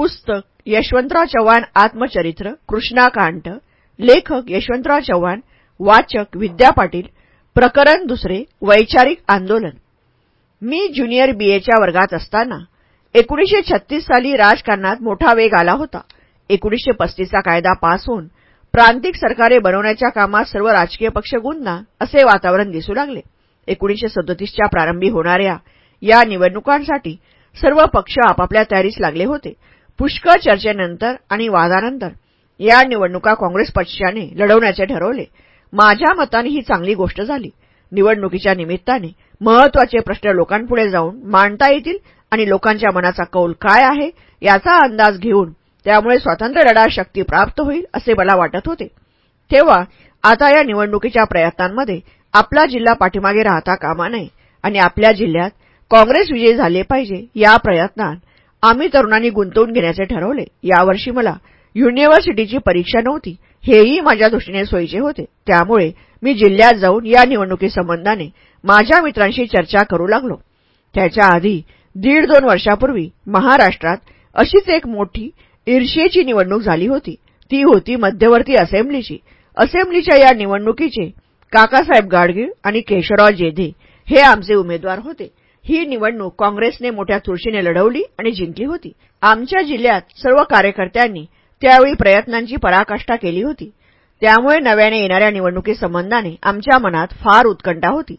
पुस्तक यशवंतराव चव्हाण आत्मचरित्र कृष्णाकांत लेखक यशवंतराव चव्हाण वाचक विद्या पाटील प्रकरण दुसरे वैचारिक आंदोलन. मी ज्युनियर बीएच्या वर्गात असताना एकोणीसशे छत्तीस साली राजकारणात मोठा वेग आला होता. एकोणीसशे पस्तीसचा कायदा पास होऊन प्रांतिक सरकारे बनवण्याच्या कामात सर्व राजकीय पक्ष गुंतना असे वातावरण दिसू लागले. एकोणीसशे सदोतीसच्या प्रारंभी होणाऱ्या या निवडणुकांसाठी सर्व पक्ष आपापल्या तयारीस लागले होते. पुष्कळ चर्चेनंतर आणि वादानंतर या निवडणुका काँग्रेस पक्षाने लढवण्याचे ठरवले. माझ्या मताने ही चांगली गोष्ट झाली. निवडणुकीच्या निमित्ताने महत्त्वाचे प्रश्न लोकांपुढे जाऊन मांडता येतील आणि लोकांच्या मनाचा कौल काय आहे याचा अंदाज घेऊन त्यामुळे स्वातंत्र्य लढा शक्ती प्राप्त होईल असे मला वाटत होते. तेव्हा आता या निवडणुकीच्या प्रयत्नांमध्ये आपला जिल्हा पाठीमागे राहता कामा नये आणि आपल्या जिल्ह्यात काँग्रेस विजयी झाले पाहिजे या प्रयत्नात आम्ही तरुणांनी गुंतवून घेण्याचे ठरवले. यावर्षी मला युनिव्हर्सिटीची परीक्षा नव्हती. हेही माझ्या दृष्टीने सोयीचे होते. त्यामुळे मी जिल्ह्यात जाऊन या निवडणुकीसंबंधाने माझ्या मित्रांशी चर्चा करू लागलो. त्याच्या आधी दीड दोन वर्षापूर्वी महाराष्ट्रात अशीच एक मोठी ईर्ष्येची निवडणूक झाली होती. ती होती मध्यवर्ती असेंब्लीची. असेंब्लीच्या या निवडणुकीचे काकासाहेब गाडगीळ आणि केशवराव जेधे हे आमचे उमेदवार होते. ही निवडणूक काँग्रेसने मोठ्या चुरशीने लढवली आणि जिंकली होती. आमच्या जिल्ह्यात सर्व कार्यकर्त्यांनी त्यावेळी प्रयत्नांची पराकाष्ठा केली होती. त्यामुळे नव्याने येणाऱ्या निवडणुकीसंबंधाने आमच्या मनात फार उत्कंठा होती.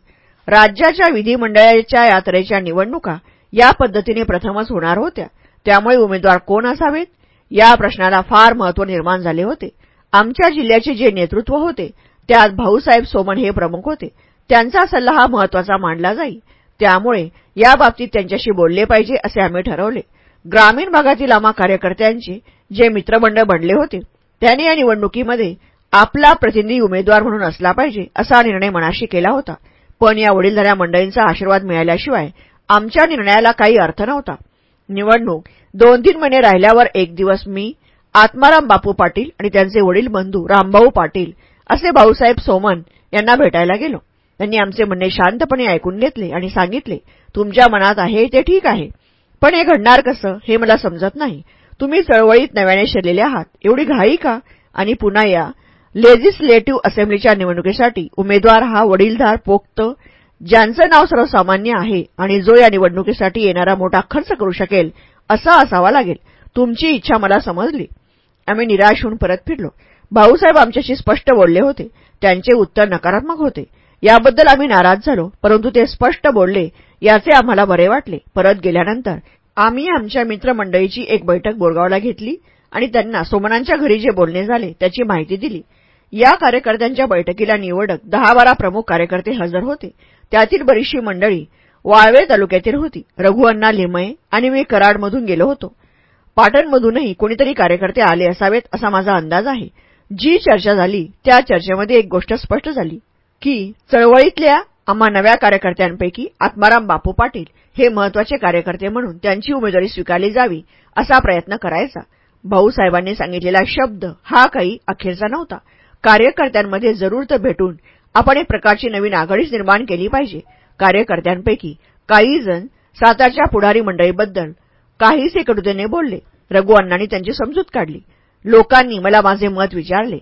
राज्याच्या विधिमंडळाच्या यात्रेच्या निवडणुका या पद्धतीने प्रथमच होणार होत्या. त्यामुळे उमेदवार कोण असावेत? या प्रश्नाला फार महत्त्व निर्माण झाले होते. आमच्या जिल्ह्याचे जे नेतृत्व होते त्यात भाऊसाहेब सोमन हे प्रमुख होते. त्यांचा सल्ला हा महत्त्वाचा मानला जाईल त्यामुळे याबाबतीत त्यांच्याशी बोलले पाहिजे असे आम्ही ठरवले. ग्रामीण भागातील आम्हा कार्यकर्त्यांचे जे मित्रमंडळ बनले होते त्यांनी या निवडणुकीमध्ये आपला प्रतिनिधी उमेदवार म्हणून असला पाहिजे असा निर्णय मनाशी केला होता. पण या वडीलधाऱ्या मंडळींचा आशीर्वाद मिळाल्याशिवाय आमच्या निर्णयाला काही अर्थ नव्हता. निवडणूक दोन तीन महिने राहिल्यावर एक दिवस मी आत्माराम बापू पाटील आणि त्यांचे वडील बंधू रामभाऊ पाटील असे भाऊसाहेब सोमन यांना भेटायला गेलो. त्यांनी आमचे म्हणणे शांतपणे ऐकून घेतले आणि सांगितले तुमच्या मनात आहे ते ठीक आहे. पण हे घडणार कसं हे मला समजत नाही. तुम्ही चळवळीत नव्याने शिरलेले आहात. एवढी घाई का? आणि पुन्हा या. लेजिस्लेटिव्ह असेंब्लीच्या निवडणुकीसाठी उमेदवार हा वडीलधार पोक्त ज्यांचं नाव सर्वसामान्य आहे आणि जो या निवडणुकीसाठी येणारा मोठा खर्च करू शकेल असा असावा लागेल. तुमची इच्छा मला समजली. आम्ही निराश होऊन परत फिरलो. भाऊसाहेब आमच्याशी स्पष्ट बोलले होते. त्यांचे उत्तर नकारात्मक होते. याबद्दल आम्ही नाराज झालो परंतु ते स्पष्ट बोलले याचे आम्हाला बरे वाटले. परत गेल्यानंतर आम्ही आमच्या मित्रमंडळीची एक बैठक बोरगावला घेतली आणि त्यांना सोमनांच्या घरी जे बोलणे झाले त्याची माहिती दिली. या कार्यकर्त्यांच्या बैठकीला निवडक दहा बारा प्रमुख कार्यकर्ते हजर होते. त्यातील बरीचशी मंडळी वाळवे तालुक्यातील होती. रघुअण्णा लिमये आणि मी कराडमधून गेलो होतो. पाटणमधूनही कोणीतरी कार्यकर्ते आले असावेत असा माझा अंदाज आहे. जी चर्चा झाली त्या चर्चेमध्ये एक गोष्ट स्पष्ट झाली. की चळवळीतल्या आम्हा नव्या कार्यकर्त्यांपैकी आत्माराम बापू पाटील हे महत्त्वाचे कार्यकर्ते म्हणून त्यांची उमेदवारी स्वीकारली जावी असा प्रयत्न करायचा. भाऊसाहेबांनी सांगितलेला शब्द हा काही अखेरचा नव्हता. कार्यकर्त्यांमध्ये जरूर तर भेटून आपण एक प्रकारची नवीन आघाडीच निर्माण केली पाहिजे. कार्यकर्त्यांपैकी काही जण सातारच्या पुढारी मंडळीबद्दल काहीसे कडुतेने बोलले. रघुअण्णांनी त्यांची समजूत काढली. लोकांनी मला माझे मत विचारले.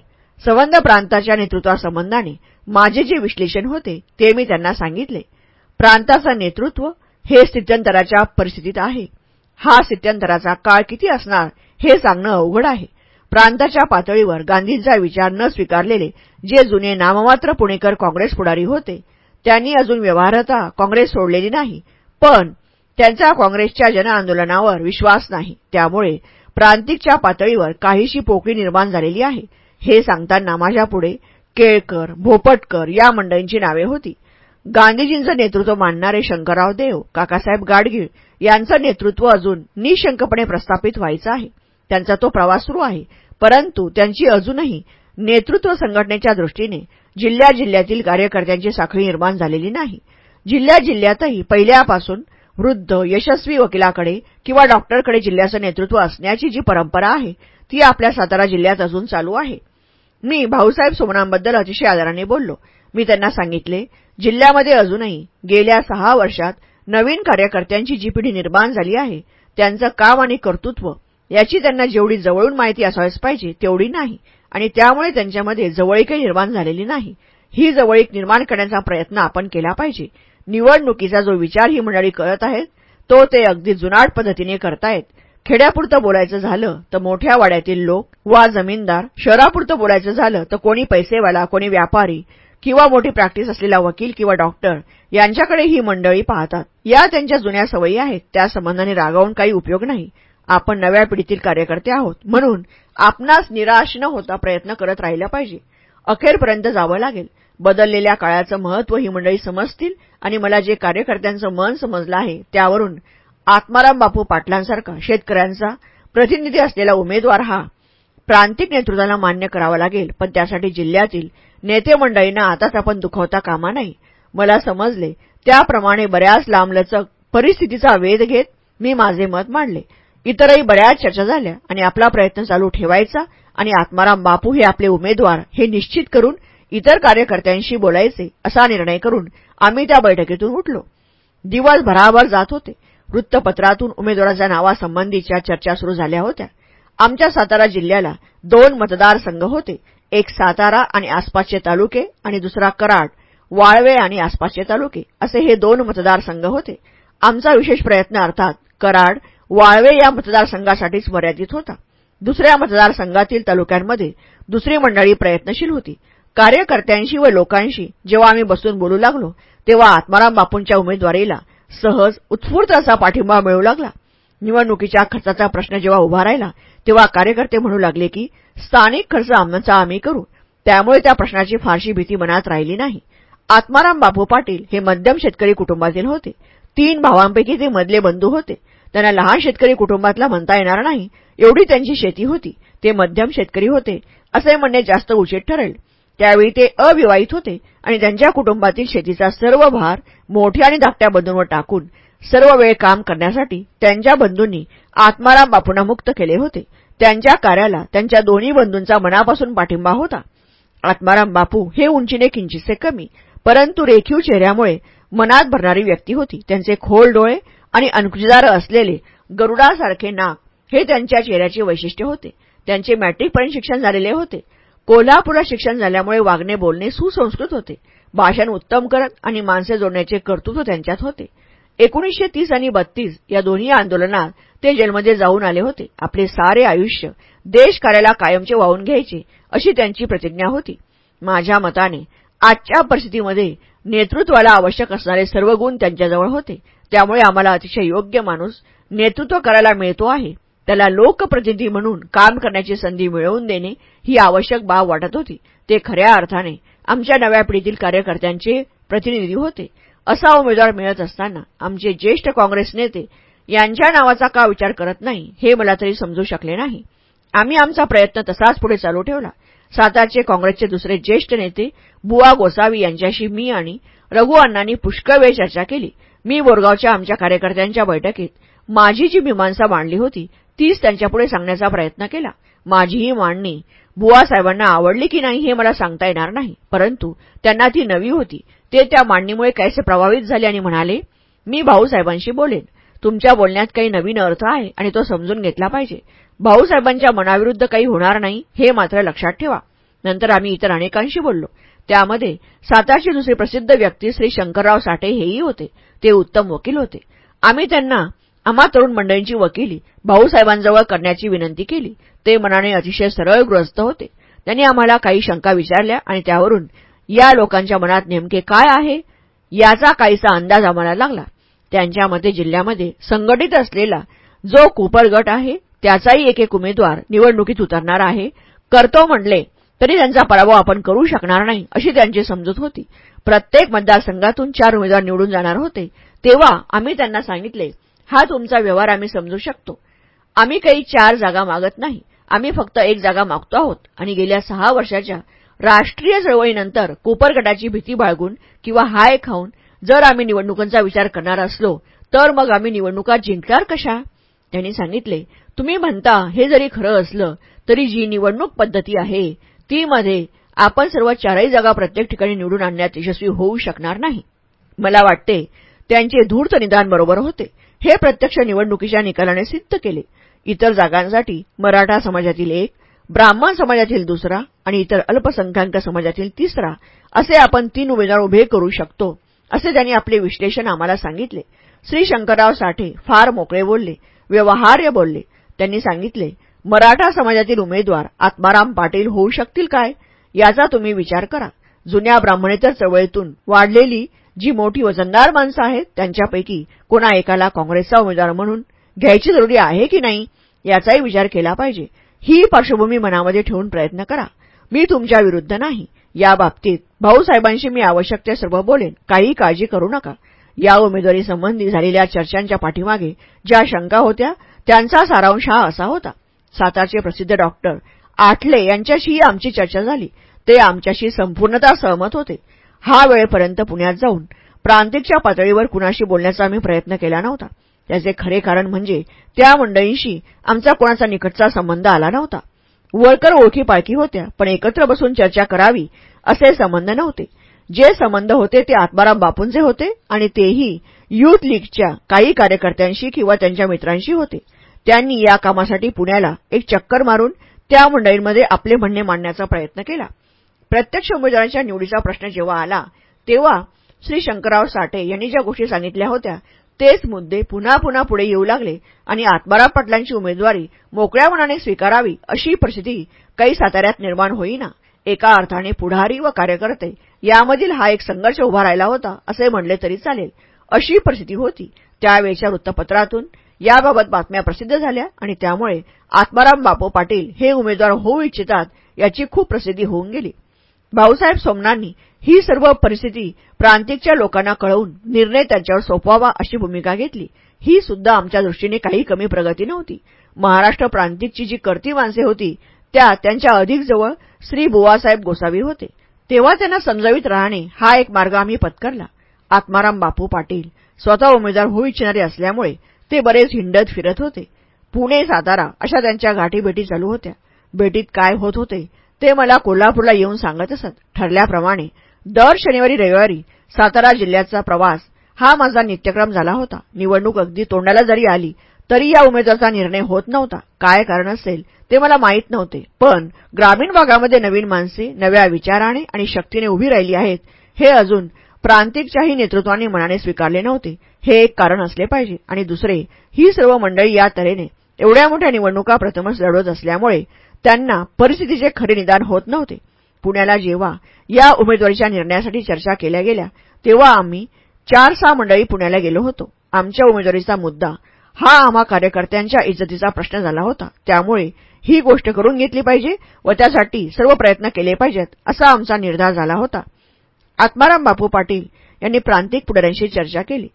संबंध प्रांताच्या नेतृत्वासंबंधाने माझे जे विश्लेषण होते ते मी त्यांना सांगितले. प्रांताचं नेतृत्व हे स्थित्यंतराच्या परिस्थितीत आहे. हा स्थित्यंतराचा काळ किती असणार हे सांगणं अवघड आहे. प्रांताच्या पातळीवर गांधींचा विचार न स्वीकारलेले जे जुने नाममात्र पुणेकर काँग्रेस पुढारी होते त्यांनी अजून व्यवहारता काँग्रेस सोडलेली नाही पण त्यांचा काँग्रेसच्या जनआंदोलनावर विश्वास नाही. त्यामुळे प्रांतिकच्या पातळीवर काहीशी पोकळी निर्माण झालेली आहे हे सांगताना माझ्यापुढे केळकर भोपटकर या मंडळींची नावे होती. गांधीजींचं नेतृत्व मानणारे शंकरराव देव काकासाहेब गाडगीळ यांचं नेतृत्व अजून निशंकपणे प्रस्थापित व्हायचं आहे. त्यांचा तो प्रवास सुरू आहे. परंतु त्यांची अजूनही नेतृत्व संघटनेच्या दृष्टीने जिल्ह्या जिल्ह्यातील कार्यकर्त्यांची साखळी निर्माण झालेली नाही. जिल्ह्या जिल्ह्यातही पहिल्यापासून वृद्ध यशस्वी वकिलाकडे किंवा डॉक्टरकडे जिल्ह्याचं नेतृत्व असण्याची जी परंपरा आहे ती आपल्या सातारा जिल्ह्यात अजून चालू आहे. मी भाऊसाहेब सोमनांबद्दल अतिशय आदराने बोललो. मी त्यांना सांगितले जिल्ह्यामध्ये अजूनही गेल्या सहा वर्षात नवीन कार्यकर्त्यांची जी पिढी निर्माण झाली आहे त्यांचं काम आणि कर्तृत्व याची त्यांना जेवढी जवळून माहिती असावीच पाहिजे तेवढी नाही. आणि त्यामुळे त्यांच्यामध्ये जवळीकही निर्माण झालेली नाही. ही जवळीक निर्माण करण्याचा प्रयत्न आपण केला पाहिजे. निवडणुकीचा जो विचार ही मंडळी करत आहेत तो ते अगदी जुनाट पद्धतीने करतायत. खेड्यापुरतं बोलायचं झालं तर मोठ्या वाड्यातील लोक वा जमीनदार शहरापुरतं बोलायचं झालं तर कोणी पैसेवाला कोणी व्यापारी किंवा मोठी प्रॅक्टिस असलेला वकील किंवा डॉक्टर यांच्याकडे ही मंडळी पाहतात. या त्यांच्या जुन्या सवयी आहेत. त्या संबंधाने रागावून काही उपयोग नाही. आपण नव्या पिढीतील कार्यकर्ते आहोत. म्हणून आपणास निराश न होता प्रयत्न करत राहिला पाहिजे. अखेरपर्यंत जावं लागेल. बदललेल्या काळाचं महत्त्व ही मंडळी समजतील आणि मला जे कार्यकर्त्यांचं मन समजलं आहे त्यावरून आत्माराम बापू पाटलांसारखा शेतकऱ्यांचा प्रतिनिधी असलेला उमेदवार हा प्रांतिक नेतृत्वाला मान्य करावा लागेल पण त्यासाठी जिल्ह्यातील नेते मंडळींना आताच आपण दुखवता कामा नाही. मला समजले. त्याप्रमाणे बऱ्याच लांबलचक परिस्थितीचा वेध घेत मी माझे मत मांडले. इतरही बऱ्याच चर्चा झाल्या आणि आपला प्रयत्न चालू ठेवायचा आणि आत्माराम बापू हे आपले उमेदवार हे निश्चित करून इतर कार्यकर्त्यांशी बोलायचे असा निर्णय करून आम्ही त्या बैठकीतून उठलो. दिवस भराभर जात होते. वृत्तपत्रातून उमेदवाराच्या नावासंबंधीच्या चर्चा सुरू झाल्या होत्या. आमच्या सातारा जिल्ह्याला दोन मतदारसंघ होते. एक सातारा आणि आसपासचे तालुके आणि दुसरा कराड वाळवे आणि आसपासचे तालुके. असे हे दोन मतदारसंघ होते. आमचा विशेष प्रयत्न अर्थात कराड वाळवे या मतदारसंघासाठीच मर्यादित होता. दुसऱ्या मतदारसंघातील तालुक्यांमध्ये दुसरी मंडळी प्रयत्नशील होती. कार्यकर्त्यांशी व लोकांशी जेव्हा आम्ही बसून बोलू लागलो तेव्हा आत्माराम बापूंच्या उमेदवारीला सहज उत्स्फूर्त असा पाठिंबा मिळू लागला. निवडणुकीच्या खर्चाचा प्रश्न जेव्हा उभा राहिला तेव्हा कार्यकर्ते म्हणू लागले की स्थानिक खर्च आमचा आम्ही करू. त्यामुळे त्या प्रश्नाची फारशी भीती मनात राहिली नाही. आत्माराम बापू पाटील हे मध्यम शेतकरी कुटुंबातील होते. तीन भावांपैकी ते मधले बंधू होते. त्यांना लहान शेतकरी कुटुंबातला म्हणता येणार नाही. एवढी त्यांची शेती होती. ते मध्यम शेतकरी होते असे म्हणणे जास्त उचित ठरेल. त्यावेळी ते अविवाहित होते आणि त्यांच्या कुटुंबातील शेतीचा सर्व भार मोठ्या आणि धाकट्या बंधूंवर टाकून सर्व वेळ काम करण्यासाठी त्यांच्या बंधूंनी आत्माराम बापूंना मुक्त केले होते. त्यांच्या कार्याला त्यांच्या दोन्ही बंधूंचा मनापासून पाठिंबा होता. आत्माराम बापू हे उंचीने किंचितसे कमी परंतु रेखीव चेहऱ्यामुळे मनात भरणारी व्यक्ती होती. त्यांचे खोल डोळे आणि अनुकुजदार असलेले गरुडासारखे नाक हे त्यांच्या चेहऱ्याचे वैशिष्ट्य होते. त्यांचे मॅट्रिकपर्यंत शिक्षण झालेले होते. कोल्हापुरात शिक्षण झाल्यामुळे वागणे बोलणे सुसंस्कृत होते. भाषण उत्तम करत आणि माणसे जोडण्याचे कर्तृत्व त्यांच्यात होते. एकोणीसशे तीस आणि बत्तीस या दोन्ही आंदोलनात ते जेलमध्ये जाऊन आले होते. आपले सारे आयुष्य देश कार्याला कायमचे वाहून घ्यायचे अशी त्यांची प्रतिज्ञा होती. माझ्या मताने आजच्या परिस्थितीमध्ये नेतृत्वाला आवश्यक असणारे सर्व गुण त्यांच्याजवळ होते. त्यामुळे आम्हाला अतिशय योग्य माणूस नेतृत्व करायला मिळतो आहे. त्याला लोकप्रतिनिधी म्हणून काम करण्याची संधी मिळवून देणे ही आवश्यक बाब वाटत होती. ते खऱ्या अर्थाने आमच्या नव्या पिढीतील कार्यकर्त्यांचे प्रतिनिधी होते. असा उमेदवार मिळत असताना आमचे ज्येष्ठ काँग्रेस नेते यांच्या नावाचा का विचार करत नाही हे मला तरी समजू शकले नाही. आम्ही आमचा प्रयत्न तसाच पुढे चालू ठेवला. सातारचे काँग्रेसचे दुसरे ज्येष्ठ नेते बुवा गोसावी यांच्याशी मी आणि रघु अण्णांनी पुष्कळ वेळ चर्चा केली. मी बोरगावच्या आमच्या कार्यकर्त्यांच्या बैठकीत माझी जी मीमांसा मांडली होती तीच त्यांच्यापुढे सांगण्याचा प्रयत्न केला. माझी ही मांडणी बुवासाहेबांना आवडली की नाही हे मला सांगता येणार नाही. परंतु त्यांना ती नवी होती ते त्या मांडणीमुळे कैसे प्रभावित झाले आणि म्हणाले मी भाऊसाहेबांशी बोलेन. तुमच्या बोलण्यात काही नवीन अर्थ आहे आणि तो समजून घेतला पाहिजे. भाऊसाहेबांच्या मनाविरुद्ध काही होणार नाही हे मात्र लक्षात ठेवा. नंतर आम्ही इतर अनेकांशी बोललो. त्यामध्ये सातारची दुसरी प्रसिद्ध व्यक्ती श्री शंकरराव साठे हेही होते. ते उत्तम वकील होते. आम्ही त्यांना आम्हा तरुण मंडळींची वकिली भाऊसाहेबांजवळ करण्याची विनंती केली. ते मनाने अतिशय सरळग्रस्त होते. त्यांनी आम्हाला काही शंका विचारल्या आणि त्यावरून या लोकांच्या मनात नेमके काय आहे? याचा काहीसा अंदाज आम्हाला लागला. त्यांच्या मते जिल्ह्यामध्ये संघटित असलेला जो कुपर गट आहे त्याचाही एक एक उमेदवार निवडणुकीत उतरणार आहे. करतो म्हणले तरी त्यांचा पराभव आपण करू शकणार नाही अशी त्यांची समजूत होती. प्रत्येक मतदारसंघातून चार उमेदवार निवडून जाणार होते. तेव्हा आम्ही त्यांना सांगितले हा तुमचा व्यवहार आम्ही समजू शकतो. आम्ही काही चार जागा मागत नाही. आम्ही फक्त एक जागा मागतो आहोत आणि गेल्या सहा वर्षाच्या राष्ट्रीय चळवळीनंतर कुपर गटाची भीती बाळगून किंवा हाय खाऊन जर आम्ही निवडणुकांचा विचार करणार असलो तर मग आम्ही निवडणुका जिंकणार कशा? त्यांनी सांगितले तुम्ही म्हणता हे जरी खरं असलं तरी जी निवडणूक पद्धती आहे ती मध्ये आपण सर्व चारही जागा प्रत्येक ठिकाणी निवडून आणण्यात यशस्वी होऊ शकणार नाही. मला वाटते त्यांचे धूर्त निदान बरोबर होते. हे प्रत्यक्ष निवडणुकीच्या निकालाने सिद्ध केले. इतर जागांसाठी मराठा समाजातील एक ब्राह्मण समाजातील दुसरा आणि इतर अल्पसंख्याक समाजातील तिसरा असे आपण तीन उमेदवार उभे करू शकतो असे त्यांनी आपले विश्लेषण आम्हाला सांगितले. श्री शंकरराव साठे फार मोकळे बोलले व्यवहार्य बोलले. त्यांनी सांगितले मराठा समाजातील उमेदवार आत्माराम पाटील होऊ शकतील काय? याचा तुम्ही विचार करा. जुन्या ब्राह्मणेतर चवळीतून वाढलेली जी मोठी वजनदार माणसं आहेत त्यांच्यापैकी कोणा एकाला काँग्रेसचा उमेदवार म्हणून घ्यायची जरुरी आहे की नाही याचाही विचार केला पाहिजे. ही पार्श्वभूमी मनामध्ये ठेवून प्रयत्न करा. मी तुमच्या विरुद्ध नाही. याबाबतीत भाऊसाहेबांशी मी आवश्यक ते सर्व बोलेन. काही काळजी करू नका. या उमेदवारी संबंधी झालेल्या चर्चांच्या पाठीमागे ज्या शंका होत्या त्यांचा सारांश हा असा होता. सातारचे प्रसिद्ध डॉक्टर आठले यांच्याशीही आमची चर्चा झाली. ते आमच्याशी संपूर्णता सहमत होते. हा वेळेपर्यंत पुण्यात जाऊन प्रांतिकच्या पातळीवर कुणाशी बोलण्याचा आम्ही प्रयत्न केला नव्हता. त्याचे खरे कारण म्हणजे त्या मंडळींशी आमचा कोणाचा निकटचा संबंध आला नव्हता. वळकर ओळखी पाळखी होत्या पण एकत्र बसून चर्चा करावी असे संबंध नव्हते. जे संबंध होते ते आत्माराम बापूंचे होते आणि तेही युथ लीगच्या काही कार्यकर्त्यांशी किंवा त्यांच्या मित्रांशी होते. त्यांनी या कामासाठी पुण्याला एक चक्कर मारून त्या मंडळींमध्ये आपले म्हणणे मांडण्याचा प्रयत्न केला. प्रत्यक्ष उमेदवारांच्या निवडीचा प्रश्न जेव्हा आला तेव्हा श्री शंकरराव साठे यांनी ज्या गोष्टी सांगितल्या होत्या तेच मुद्दे पुन्हा पुन्हा पुढे येऊ लागले आणि आत्माराम पाटलांची उमेदवारी मोकळ्या मनाने स्वीकारावी अशी परिस्थिती काही साताऱ्यात निर्माण होईना. एका अर्थाने पुढारी व कार्यकर्ते यामधील हा एक संघर्ष उभा राहिला होता असे म्हणले तरी चालेल. अशी परिस्थिती होती. त्यावेळच्या वृत्तपत्रातून याबाबत बातम्या प्रसिद्ध झाल्या आणि त्यामुळे आत्माराम बापू पाटील हे उमेदवार होऊ इच्छितात याची खूप प्रसिद्धी होऊन गेली. भाऊसाहेब सोमनांनी ही सर्व परिस्थिती प्रांतिकच्या लोकांना कळवून निर्णय त्यांच्यावर सोपवावा अशी भूमिका घेतली. ही सुद्धा आमच्या दृष्टीने काही कमी प्रगती नव्हती. महाराष्ट्र प्रांतिकची जी करती माणसे होती त्या त्यांच्या अधिक जवळ श्री बुवासाहेब गोसावी होते. तेव्हा त्यांना समजावीत राहणे हा एक मार्ग आम्ही पत्करला. आत्माराम बापू पाटील स्वतः उमेदवार होऊ इच्छिणारे असल्यामुळे ते बरेच हिंडत फिरत होते. पुणे सातारा अशा त्यांच्या गाठीभेटी चालू होत्या. भेटीत काय होत होते ते मला कोल्हापूरला येऊन सांगत असत ठरल्याप्रमाणे दर शनिवारी रविवारी सातारा जिल्ह्याचा प्रवास हा माझा नित्यक्रम झाला होता. निवडणूक अगदी तोंडाला जरी आली तरी या उमेदवाराचा निर्णय होत नव्हता. काय कारण असेल ते मला माहीत नव्हते. पण ग्रामीण भागामध्ये नवीन माणसे नव्या विचाराने आणि शक्तीने उभी राहिली आहेत हे अजून प्रांतिकच्याही नेतृत्वाने मनाने स्वीकारले नव्हते. हे एक कारण असले पाहिजे. आणि दुसरे ही सर्व मंडळी या तऱ्हेने एवढ्या मोठ्या निवडणुका प्रथमच लढवत असल्यामुळे त्यांना परिस्थितीचे खरे निदान होत नव्हते. पुण्याला जेव्हा या उमेदवारीच्या निर्णयासाठी चर्चा केल्या गेल्या तेव्हा आम्ही चार सहा मंडळी पुण्याला गेलो होतो. आमच्या उमेदवारीचा मुद्दा हा आम्हा कार्यकर्त्यांच्या इज्जतीचा प्रश्न झाला होता. त्यामुळे ही गोष्ट करून घेतली पाहिजे व त्यासाठी सर्व प्रयत्न केले पाहिजेत असा आमचा निर्धार झाला होता. आत्माराम बापू पाटील यांनी प्रांतिक पुढाऱ्यांशी चर्चा केली.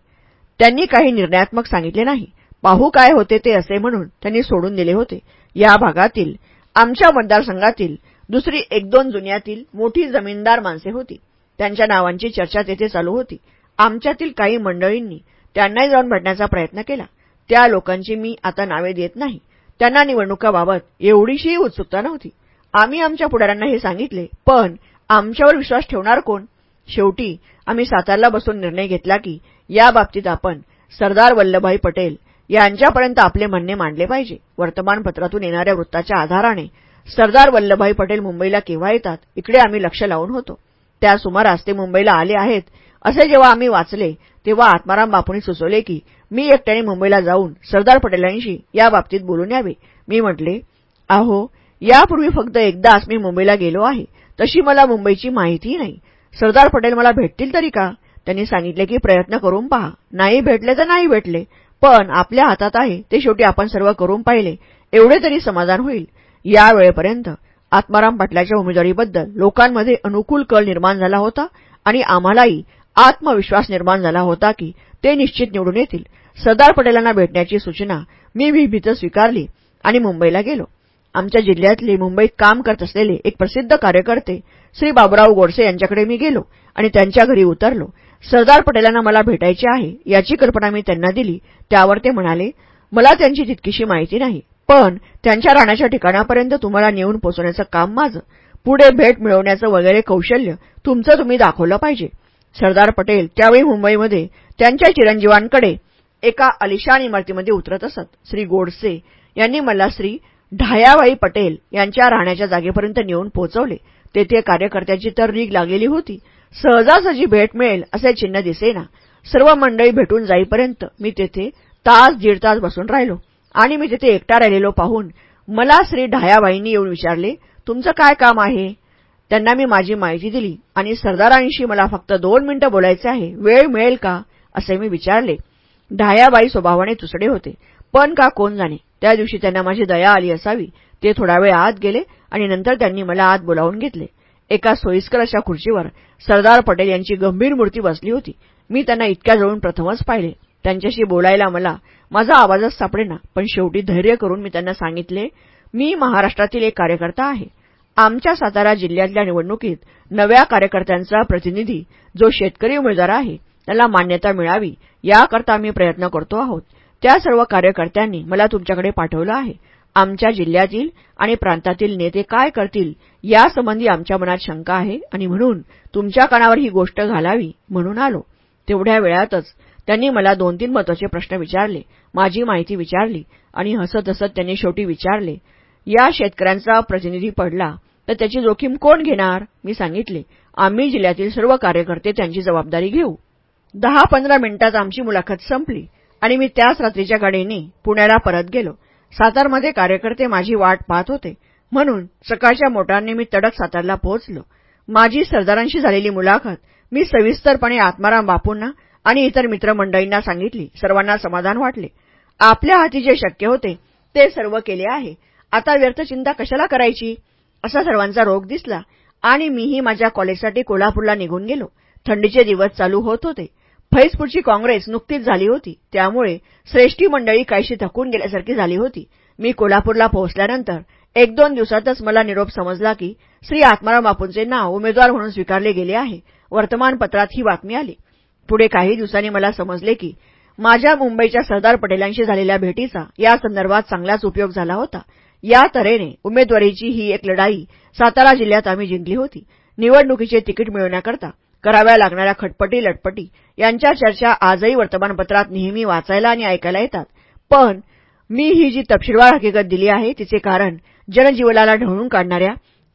त्यांनी काही निर्णयात्मक सांगितले नाही. पाहू काय होते ते असे म्हणून त्यांनी सोडून दिले होते. या भागातील आमच्या मतदारसंघातील दुसरी एक दोन जुन्यातील मोठी जमीनदार माणसे होती. त्यांच्या नावांची चर्चा तेथे चालू होती. आमच्यातील काही मंडळींनी त्यांनाही जाऊन भेटण्याचा प्रयत्न केला. त्या लोकांची मी आता नावे देत नाही. त्यांना निवडणुकाबाबत एवढीशीही उत्सुकता नव्हती. आम्ही आमच्या पुढाऱ्यांना हे सांगितले पण आमच्यावर विश्वास ठेवणार कोण? शेवटी आम्ही सातारला बसून निर्णय घेतला की याबाबतीत आपण सरदार वल्लभभाई पटेल यांच्यापर्यंत आपले म्हणणे मांडले पाहिजे. वर्तमानपत्रातून येणाऱ्या वृत्ताच्या आधाराने सरदार वल्लभभाई पटेल मुंबईला केव्हा येतात इकडे आम्ही लक्ष लावून होतो. त्या सुमारास ते मुंबईला आले आहेत. असे जेव्हा आम्ही वाचले तेव्हा आत्माराम बापूंनी सुचवले की मी एकट्याने मुंबईला जाऊन सरदार पटेलांशी याबाबतीत बोलून यावे. मी म्हटले अहो यापूर्वी फक्त एकदाच मी मुंबईला गेलो आहे. तशी मला मुंबईची माहितीही नाही. सरदार पटेल मला भेटतील तरी का? त्यांनी सांगितले की प्रयत्न करून पहा. नाही भेटले तर नाही भेटले. पण आपल्या हातात आहे ते शेवटी आपण सर्व करून पाहिले एवढे तरी समाधान होईल. या वेळेपर्यंत आत्माराम पाटलाच्या उमेदवारीबद्दल लोकांमध्ये अनुकूल कल निर्माण झाला होता आणि आम्हालाही आत्मविश्वास निर्माण झाला होता की ते निश्चित निवडून येतील. सरदार पटेलांना भेटण्याची सूचना मी विभीत स्वीकारली आणि मुंबईला गेलो. आमच्या जिल्ह्यातले मुंबईत काम करत असलेले एक प्रसिद्ध कार्यकर्ते श्री बाबुराव गोडसे यांच्याकडे मी गेलो आणि त्यांच्या घरी उतरलो. सरदार पटेलांना मला भेटायचे आहे याची कल्पना मी त्यांना दिली. त्यावर ते म्हणाले मला त्यांची तितकीशी माहिती नाही पण त्यांच्या राहण्याच्या ठिकाणापर्यंत तुम्हाला नेऊन पोचवण्याचं काम माझं. पुढे भेट मिळवण्याचं वगैरे कौशल्य तुमचं तुम्ही दाखवलं पाहिजे. सरदार पटेल त्यावेळी मुंबईमध्ये त्यांच्या चिरंजीवांकडे एका अलिशान इमारतीमध्ये उतरत असत. श्री गोडसे यांनी मला श्री ढायाबाई पटेल यांच्या राहण्याच्या जागेपर्यंत नेऊन पोहोचवले तेथे कार्यकर्त्याची तर रीग लागलेली होती. सहजासहजी भेट मिळेल असे चिन्ह दिसेना. सर्व मंडळी भेटून जाईपर्यंत मी तेथे तास दीड तास बसून राहिलो आणि मी तिथे एकटा राहिलेलो पाहून मला श्री ढायाबाईंनी येऊन विचारले तुमचं काय काम आहे? त्यांना मी माझी माहिती दिली आणि सरदारांशी मला फक्त दोन मिनिटं बोलायचे आहे वेळ मिळेल का? असे मी विचारले. ढायाबाई स्वभावाने तुसडे होते. पण का कोण जाणे? त्या दिवशी त्यांना माझी दया आली असावी. ते थोडा वेळ आत गेले आणि नंतर त्यांनी मला आत बोलावून घेतले. एका सोयीस्कर अशा खुर्चीवर सरदार पटेल यांची गंभीर मूर्ती बसली होती. मी त्यांना इतक्या जवळून प्रथमच पाहिले. त्यांच्याशी बोलायला मला माझा आवाजच सापडेना पण शेवटी धैर्य करून मी त्यांना सांगितले मी महाराष्ट्रातील एक कार्यकर्ता आहे. आमच्या सातारा जिल्ह्यातल्या निवडणुकीत नव्या कार्यकर्त्यांचा प्रतिनिधी जो शेतकरी उमेदवार आहे त्याला मान्यता मिळावी याकरता मी प्रयत्न करतो आहोत. त्या सर्व कार्यकर्त्यांनी मला तुमच्याकडे पाठवलं आहे. आमच्या जिल्ह्यातील आणि प्रांतातील नेते काय करतील यासंबंधी आमच्या मनात शंका आहे आणि म्हणून तुमच्या कानावर ही गोष्ट घालावी म्हणून आलो. तेवढ्या वेळातच त्यांनी मला दोन तीन महत्त्वाचे प्रश्न विचारले माझी माहिती विचारली आणि हसत हसत त्यांनी शेवटी विचारले या शेतकऱ्यांचा प्रतिनिधी पडला तर त्याची जोखीम कोण घेणार? मी सांगितले आम्ही जिल्ह्यातील सर्व कार्यकर्ते त्यांची जबाबदारी घेऊ. दहा पंधरा मिनिटात आमची मुलाखत संपली आणि मी त्याच रात्रीच्या गाडीने पुण्याला परत गेलो. सातारमध्ये कार्यकर्ते माझी वाट पाहत होते. म्हणून सकाळच्या मोटारने मी तडक सातारला पोहोचलो. माझी सरदारांशी झालेली मुलाखत मी सविस्तरपणे आत्माराम बापूंना आणि इतर मित्रमंडळींना सांगितली. सर्वांना समाधान वाटले. आपल्या हाती जे शक्य होते ते सर्व केले आहे. आता व्यर्थ चिंता कशाला करायची? असा सर्वांचा रोग दिसला आणि मीही माझ्या कॉलेजसाठी कोल्हापूरला निघून गेलो. थंडीचे दिवस चालू होत होते. फैजपूरची काँग्रेस नुकतीच झाली होती. त्यामुळे श्रेष्ठी मंडळी काहीशी थकून गेल्यासारखी झाली होती. मी कोल्हापूरला पोहोचल्यानंतर एक दोन दिवसातच मला निरोप समजला की श्री आत्माराम बापूंचे नाव उमेदवार म्हणून स्वीकारले गेले आहे. वर्तमानपत्रात ही बातमी आली. पुढे काही दिवसांनी मला समजले की माझ्या मुंबईच्या सरदार पटेलांशी झालेल्या भेटीचा या संदर्भात चांगलाच उपयोग झाला होता. या तऱ्हेने उमेदवारीची ही एक लढाई सातारा जिल्ह्यात आम्ही जिंकली होती. निवडणुकीचे तिकीट मिळवण्याकरता कराव्या लागणाऱ्या खटपटी लटपटी यांच्या चर्चा आजही वर्तमानपत्रात नेहमी वाचायला आणि ऐकायला येतात. पण मी ही जी तपशीलवार हकीकत दिली आहे तिचे कारण जनजीवनाला ढवळून काढणाऱ्या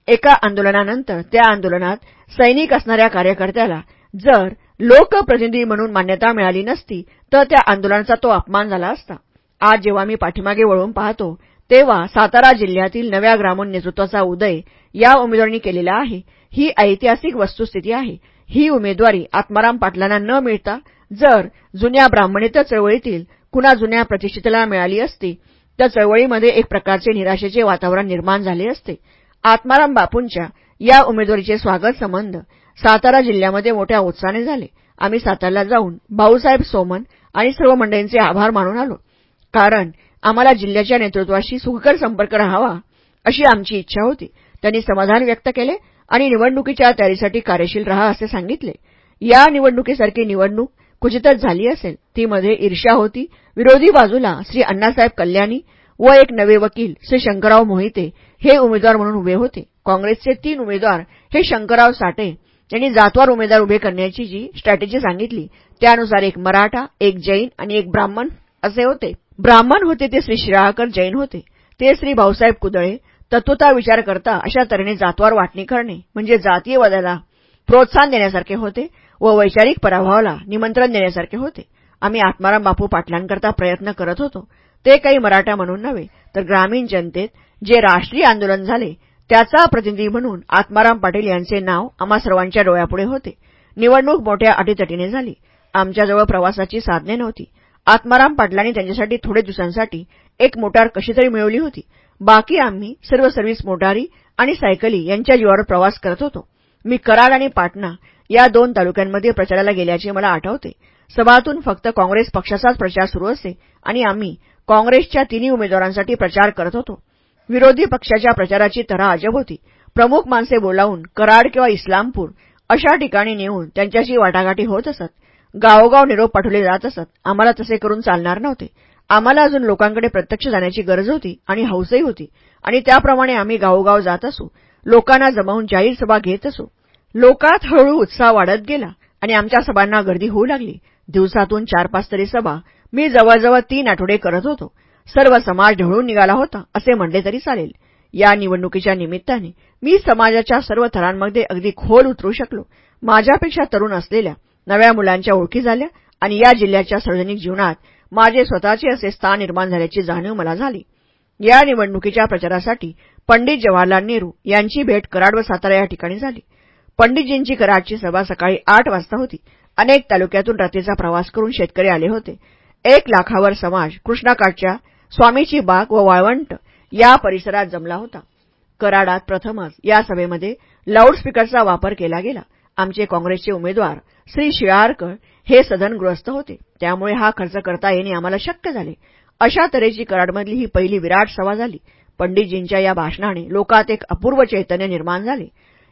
एका आंदोलनानंतर त्या आंदोलनात सैनिक असणाऱ्या कार्यकर्त्याला जर लोकप्रतिनिधी म्हणून मान्यता मिळाली नसती तर त्या आंदोलनाचा तो अपमान झाला असता. आज जेव्हा मी पाठीमागे वळून पाहतो तेव्हा सातारा जिल्ह्यातील नव्या ग्रामीण नेतृत्वाचा उदय या उमेदवारांनी केलेला आहे. ही ऐतिहासिक वस्तुस्थिती आहे. ही उमेदवारी आत्माराम पाटलांना न मिळता जर जुन्या ब्राह्मणेतर चळवळीतील कुणा जुन्या प्रतिष्ठितेला मिळाली असती तर चळवळीमध्ये एक प्रकारचे निराशेचे वातावरण निर्माण झाले असते. आत्माराम बापूंच्या या उमेदवारीचे स्वागत संबंध सातारा जिल्ह्यामध्ये मोठ्या उत्साहाने झाले. आम्ही सातारला जाऊन भाऊसाहेब सोमन आणि सर्व मंडळींचे आभार मानून आलो. कारण आम्हाला जिल्ह्याच्या नेतृत्वाशी सुखकर संपर्क राहावा अशी आमची इच्छा होती. त्यांनी समाधान व्यक्त केले आणि निवडणुकीच्या तयारीसाठी कार्यशील रहा असे सांगितले. या निवडणुकीसारखी निवडणूक क्वचितच झाली असेल. ती मध्ये ईर्ष्या होती. विरोधी बाजूला श्री अण्णासाहेब कल्याणी व एक नवे वकील श्री शंकरराव मोहिते हे उमेदवार म्हणून उभे होते. काँग्रेसचे तीन उमेदवार हे शंकरराव साठे यांनी जातवार उमेदवार उभे करण्याची जी स्ट्रॅटेजी सांगितली त्यानुसार एक मराठा एक जैन आणि एक ब्राह्मण असे होते. ब्राह्मण होते ते श्री शिराळकर जैन होते. ते श्री भाऊसाहेब कुदळे तत्वता विचार करता अशा तऱ्हेने जातवार वाटणी करणे म्हणजे जातीयवादाला प्रोत्साहन देण्यासारखे होते व वैचारिक पराभवाला निमंत्रण देण्यासारखे होते. आम्ही आत्माराम बापू पाटलांकरता प्रयत्न करत होतो. ते काही मराठा म्हणून नव्हे तर ग्रामीण जनतेत जे राष्ट्रीय आंदोलन झाले त्याचा प्रतिनिधी म्हणून आत्माराम पाटील यांचे नाव आम्हा सर्वांच्या डोळ्यापुढे होते. निवडणूक मोठ्या अटीतटीने झाली. आमच्याजवळ प्रवासाची साधने नव्हती. आत्माराम पाटलांनी त्यांच्यासाठी थोडे दिवसांसाठी एक मोटार कशीतरी मिळवली होती. बाकी आम्ही सर्व सर्व्हिस मोटारी आणि सायकली यांच्या जीवावर प्रवास करत होतो. मी कराड आणि पाटणा या दोन तालुक्यांमध्ये प्रचाराला गेल्याचे मला आठवते. सभातून फक्त काँग्रेस पक्षाचाच प्रचार सुरू असे आणि आम्ही काँग्रेसच्या तिन्ही उमेदवारांसाठी प्रचार करत होतो. विरोधी पक्षाच्या प्रचाराची तऱ्हा अजब होती. प्रमुख माणसे बोलावून कराड किंवा इस्लामपूर अशा ठिकाणी नेऊन त्यांच्याशी वाटाघाटी होत असत. गावोगाव निरोप पाठवले जात असत. आम्हाला तसे करून चालणार नव्हते. आम्हाला अजून लोकांकडे प्रत्यक्ष जाण्याची गरज होती आणि हौसही होती. आणि त्याप्रमाणे आम्ही गावोगाव जात असू. लोकांना जमावून जाहीर सभा घेत असू. लोकात हळू उत्साह वाढत गेला आणि आमच्या सभांना गर्दी होऊ लागली. दिवसातून चार पाच तरी सभा. मी जवळजवळ तीन आठवडे करत होतो. सर्व समाज ढळून निघाला होता असे म्हणले तरी चालेल. या निवडणुकीच्या निमित्ताने मी समाजाच्या सर्व थरांमध्ये अगदी खोल उतरू शकलो. माझ्यापेक्षा तरुण असलेल्या नव्या मुलांच्या ओळखी झाल्या आणि या जिल्ह्याच्या सार्वजनिक जीवनात माझे स्वतःचे असे स्थान निर्माण झाल्याची जाणीव मला झाली. या निवडणुकीच्या प्रचारासाठी पंडित जवाहरलाल नेहरू यांची भेट कराड व सातारा या ठिकाणी झाली. पंडितजींची कराडची सभा सकाळी आठ वाजता होती. अनेक तालुक्यातून रात्रीचा प्रवास करून शेतकरी आले होते. एक लाखावर समाज कृष्णाकाठच्या स्वामीची बाग व वाळवंट या परिसरात जमला होता. कराडात प्रथमच या सभेमध्ये लाऊडस्पीकरचा वापर केला गेला. आमचे काँग्रेसचे उमेदवार श्री शिळारकर हे सदनग्रस्त होते. त्यामुळे हा खर्च करता येणे आम्हाला शक्य झाले. अशा तऱ्हेची कराडमधली ही पहिली विराट सभा झाली. पंडितजींच्या या भाषणाने लोकात एक अपूर्व चैतन्य निर्माण झाले.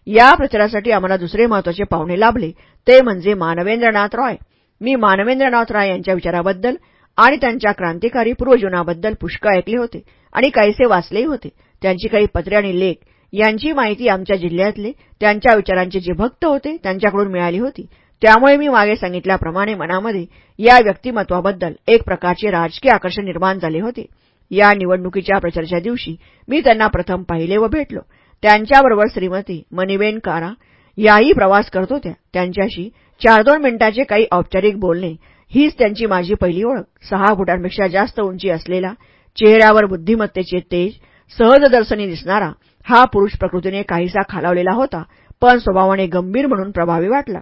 या प्रचारासाठी आम्हाला दुसरे महत्त्वाचे पाहुणे लाभले ते म्हणजे मानवेंद्रनाथ रॉय. मी मानवेंद्रनाथ रॉय यांच्या विचाराबद्दल आणि त्यांच्या क्रांतिकारी पूर्वजीवनाबद्दल पुष्कळ ऐकले होते आणि काहीसे वाचलेही होते. त्यांची काही पत्रे आणि लेख यांची माहिती आमच्या जिल्ह्यातले त्यांच्या विचारांचे जे भक्त होते त्यांच्याकडून मिळाली होती. त्यामुळे मी मागे सांगितल्याप्रमाणे मनामध्ये या व्यक्तिमत्वाबद्दल एक प्रकारचे राजकीय आकर्षण निर्माण झाले होते. या निवडणुकीच्या प्रचाराच्या दिवशी मी त्यांना प्रथम पाहिले व भेटलो. त्यांच्याबरोबर श्रीमती मनिबेन कारा याही प्रवास करत होत्या. त्यांच्याशी चार दोन मिनिटांचे काही औपचारिक बोलणे हीच त्यांची माझी पहिली ओळख. सहा फुटांपेक्षा जास्त उंची असलेला चेहऱ्यावर बुद्धिमत्तेचे तेज सहजदर्शनी दिसणारा हा पुरुष प्रकृतीने काहीसा खालावलेला होता पण स्वभावाने गंभीर म्हणून प्रभावी वाटला.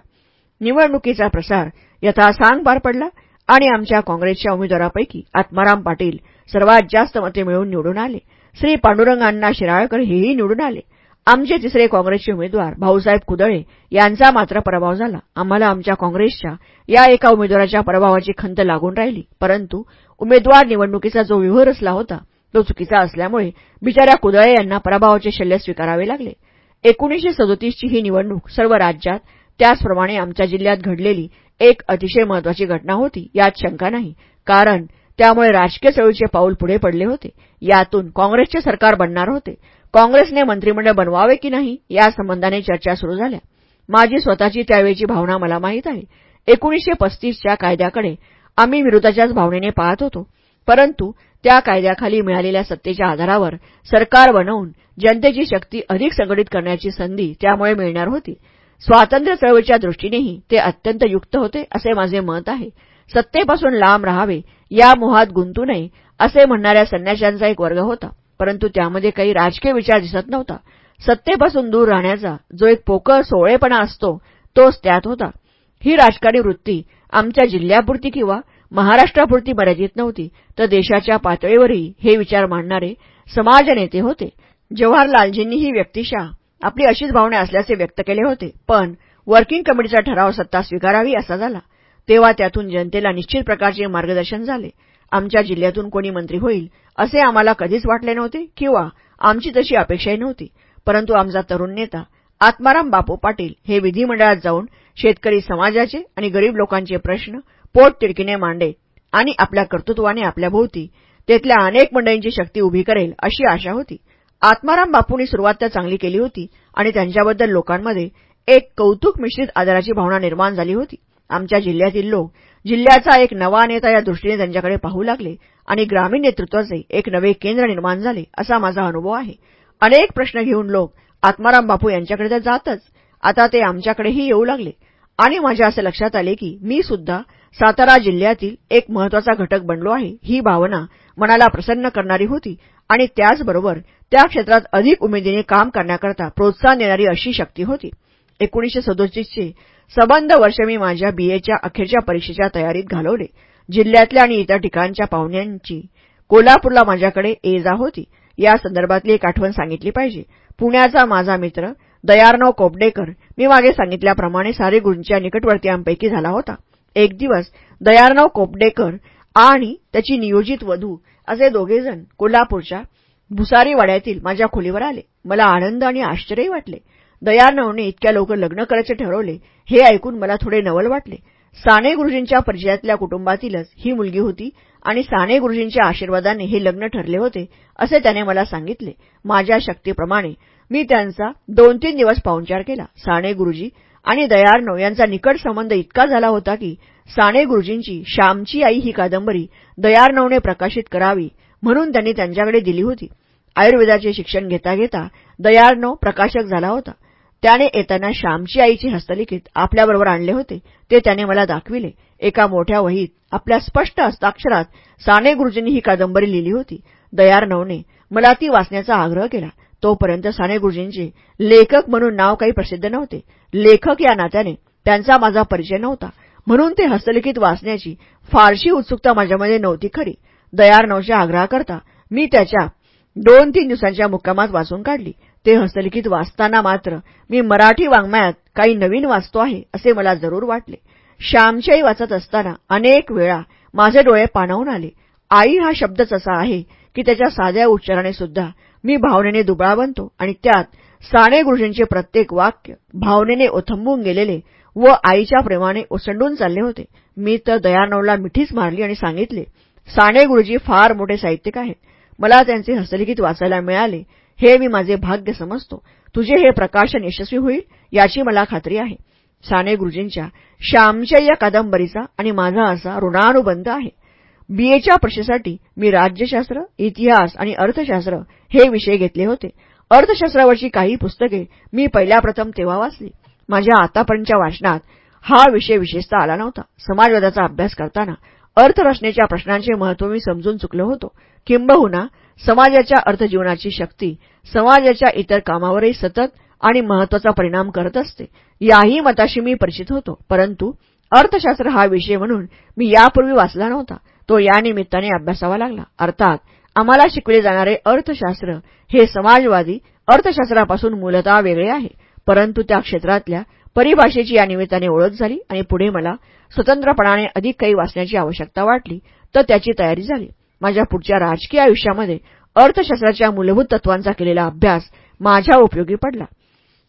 निवडणुकीचा प्रसार यथासांग पार पडला आणि आमच्या काँग्रेसच्या उमेदवारापैकी आत्माराम पाटील सर्वात जास्त मते मिळवून निवडून आले. श्री पांडुरंग अण्णा शिराळकर हेही निवडून आले. आमचे तिसरे काँग्रेसचे उमेदवार भाऊसाहेब कुदळे यांचा मात्र पराभव झाला. आम्हाला आमच्या काँग्रेसच्या या एका उमेदवाराच्या पराभवाची खंत लागून राहिली. परंतु उमेदवार निवडणुकीचा जो विवर रचला होता तो चुकीचा असल्यामुळे बिचाऱ्या कुदळे यांना पराभवाचे शल्य स्वीकारावे लागले. एकोणीसशे सदोतीसची ही निवडणूक सर्व राज्यात त्याचप्रमाणे आमच्या जिल्ह्यात घडलेली एक अतिशय महत्वाची घटना होती यात शंका नाही. कारण त्यामुळे राजकीय चळवळीचे पाऊल पुढे पडले होते. यातून काँग्रेसचे सरकार बनणार होते. काँग्रेसने मंत्रिमंडळ बनवावे की नाही या संबंधाने चर्चा सुरू झाल्या. माझी स्वतःची त्यावेळची भावना मला माहीत आहे. एकोणीसशे पस्तीसच्या कायद्याकडे आम्ही विरोधाच्याच भावनेने पाहत होतो. परंतु त्या कायद्याखाली मिळालेल्या सत्तेच्या आधारावर सरकार बनवून जनतेची शक्ती अधिक संघटित करण्याची संधी त्यामुळे मिळणार होती. स्वातंत्र्य चळवळीच्या दृष्टीनेही ते अत्यंत युक्त होते असे माझे मत आहे. सत्तेपासून लांब राहावे या मोहात गुंतू नये असे म्हणणाऱ्या संन्याशांचा एक वर्ग होता. परंतु त्यामध्ये काही राजकीय विचार दिसत नव्हता. सत्तेपासून दूर राहण्याचा जो एक पोकळ सोळेपणा असतो तोच त्यात होता. ही राजकारणी वृत्ती आमच्या जिल्ह्यापुरती किंवा महाराष्ट्रापुरती मर्यादित नव्हती तर देशाच्या पातळीवरही हे विचार मांडणारे समाजनेते होते. जवाहरलालजींनी ही व्यक्तिशा आपली अशीच भावना असल्याचे व्यक्त केले होते. पण वर्किंग कमिटीचा ठराव सत्ता स्वीकारावी असा झाला. तेव्हा त्यातून जनतेला निश्चित प्रकारचे मार्गदर्शन झाले. आमच्या जिल्ह्यातून कोणी मंत्री होईल असे आम्हाला कधीच वाटले नव्हते किंवा आमची तशी अपेक्षाही नव्हती. परंतु आमचा तरुण नेता आत्माराम बापू पाटील हे विधिमंडळात जाऊन शेतकरी समाजाचे आणि गरीब लोकांचे प्रश्न पोटतिडकीने मांडे आणि आपल्या कर्तृत्वाने आपल्या भोवती तेथल्या अनेक मंडळींची शक्ती उभी करेल अशी आशा होती. आत्माराम बापूंनी सुरुवात तर चांगली केली होती आणि त्यांच्याबद्दल लोकांमध्ये एक कौतुक मिश्रित आदराची भावना निर्माण झाली होती. आमच्या जिल्ह्यातील लोक जिल्ह्याचा एक नवा नेता या दृष्टीने त्यांच्याकडे पाहू लागले आणि ग्रामीण नेतृत्वाचे एक नवे केंद्र निर्माण झाले असा माझा अनुभव आहे. अनेक प्रश्न घेऊन लोक आत्माराम बापू यांच्याकडे तर जातच. आता ते आमच्याकडेही येऊ लागले. आणि माझ्या असे लक्षात आले की मी सुद्धा सातारा जिल्ह्यातील एक महत्त्वाचा घटक बनलो आहे. ही भावना मनाला प्रसन्न करणारी होती आणि त्याचबरोबर त्या क्षेत्रात अधिक उमेदीने काम करण्याकरता प्रोत्साहन देणारी अशी शक्ती होती. एकोणीसशे सदोतीसचे सबंध वर्ष मी माझ्या बीएच्या अखेरच्या परीक्षेच्या तयारीत घालवले. जिल्ह्यातल्या आणि इतर ठिकाणच्या पाहुण्यांची कोल्हापूरला माझ्याकडे ये जा होती. या संदर्भातली एक आठवण सांगितली पाहिजे. पुण्याचा माझा मित्र दयारनाव कोपडेकर मी मागे सांगितल्याप्रमाणे सारे गुरूंच्या निकटवर्तीयांपैकी झाला होता. एक दिवस दयारनाव कोपडेकर आणि त्याची नियोजित वधू असे दोघेजण कोल्हापूरच्या भुसारी वाड्यातील माझ्या खोलीवर आले. मला आनंद आणि आश्चर्यही वाटले. दयानवने इतक्या लवकर लग्न करायचे ठरवले हे ऐकून मला थोडे नवल वाटले. साने गुरुजींच्या परिचयातल्या कुटुंबातीलच ही मुलगी होती आणि साने गुरुजींच्या आशीर्वादाने हे लग्न ठरले होते असे त्याने मला सांगितले. माझ्या शक्तीप्रमाणे मी त्यांचा दोन तीन दिवस पाहुणचार केला. साने गुरुजी आणि दयार्णव यांचा निकट संबंध इतका झाला होता की साने गुरुजींची श्यामची आई ही कादंबरी दयार्णवने प्रकाशित करावी म्हणून त्यांनी त्यांच्याकडे दिली होती. आयुर्वेदाचे शिक्षण घेता घेता दयाळनो प्रकाशक झाला होता. त्याने येताना श्यामची आईची हस्तलिखित आपल्याबरोबर आणले होते. ते त्याने मला दाखविले. एका मोठ्या वहीत आपल्या स्पष्ट हस्ताक्षरात साने गुरुजींनी ही कादंबरी लिहिली होती. दयार्णवने मला ती वाचण्याचा आग्रह केला. तोपर्यंत साने गुरुजींचे लेखक म्हणून नाव काही प्रसिद्ध नव्हते. लेखक या नात्याने त्यांचा माझा परिचय नव्हता. म्हणून ते हस्तलिखित वाचण्याची फारशी उत्सुकता माझ्यामध्ये नव्हती खरी. दयार्णवच्या आग्रहाकरता मी त्याच्या दोन तीन दिवसांच्या मुक्कामात वाचून काढली. ते हस्तलिखित वाचताना मात्र मी मराठी वाङ्मयात काही नवीन वाचतो आहे असे मला जरूर वाटले. श्यामच्याही वाचत असताना अनेक वेळा माझे डोळे पाणावून आले. आई हा शब्दच असा आहे की त्याच्या साध्या उच्चाराने सुद्धा मी भावनेने दुबळा बनतो आणि त्यात साने गुरुजींचे प्रत्येक वाक्य भावनेने ओथंबून गेलेले व आईच्या प्रेमाने ओसंडून चालले होते. मी तर दयानवला मिठीच मारली आणि सांगितले साने गुरुजी फार मोठे साहित्यिक आहेत. मला त्यांचे हस्तलिखित वाचायला मिळाले हे मी माझे भाग्य समजतो. तुझे हे प्रकाशन यशस्वी होईल याची मला खात्री आहे. साने गुरुजींच्या श्यामच्या या कादंबरीचा आणि माझा असा ऋणानुबंध आहे. बीएच्या परीक्षेसाठी मी राज्यशास्त्र इतिहास आणि अर्थशास्त्र हे विषय घेतले होते. अर्थशास्त्रावरची काही पुस्तके मी पहिल्या प्रथम तेव्हा वाचली. माझ्या आतापर्यंतच्या वाचनात हा विषय विशेषतः आला नव्हता. समाजवादाचा अभ्यास करताना अर्थरचनेच्या प्रश्नांचे महत्त्व मी समजून चुकलो होतो. किंबहुना समाजाच्या अर्थजीवनाची शक्ती समाजाच्या इतर कामावरही सतत आणि महत्त्वाचा परिणाम करत असते. याही मताशी मी परिचित होतो. परंतु अर्थशास्त्र हा विषय म्हणून मी यापूर्वी वाचला नव्हता. तो या निमित्ताने अभ्यासावा लागला. अर्थात आम्हाला शिकवले जाणारे अर्थशास्त्र हे समाजवादी अर्थशास्त्रापासून मूलतः वेगळे आहे. परंतु त्या क्षेत्रातल्या परिभाषेची या निमित्ताने ओळख झाली आणि पुढे मला स्वतंत्रपणाने अधिक काही वाचण्याची आवश्यकता वाटली तर त्याची तयारी झाली. माझ्या पुढच्या राजकीय आयुष्यामध्ये अर्थशास्त्राच्या मूलभूत तत्वांचा केलेला अभ्यास माझ्या उपयोगी पडला.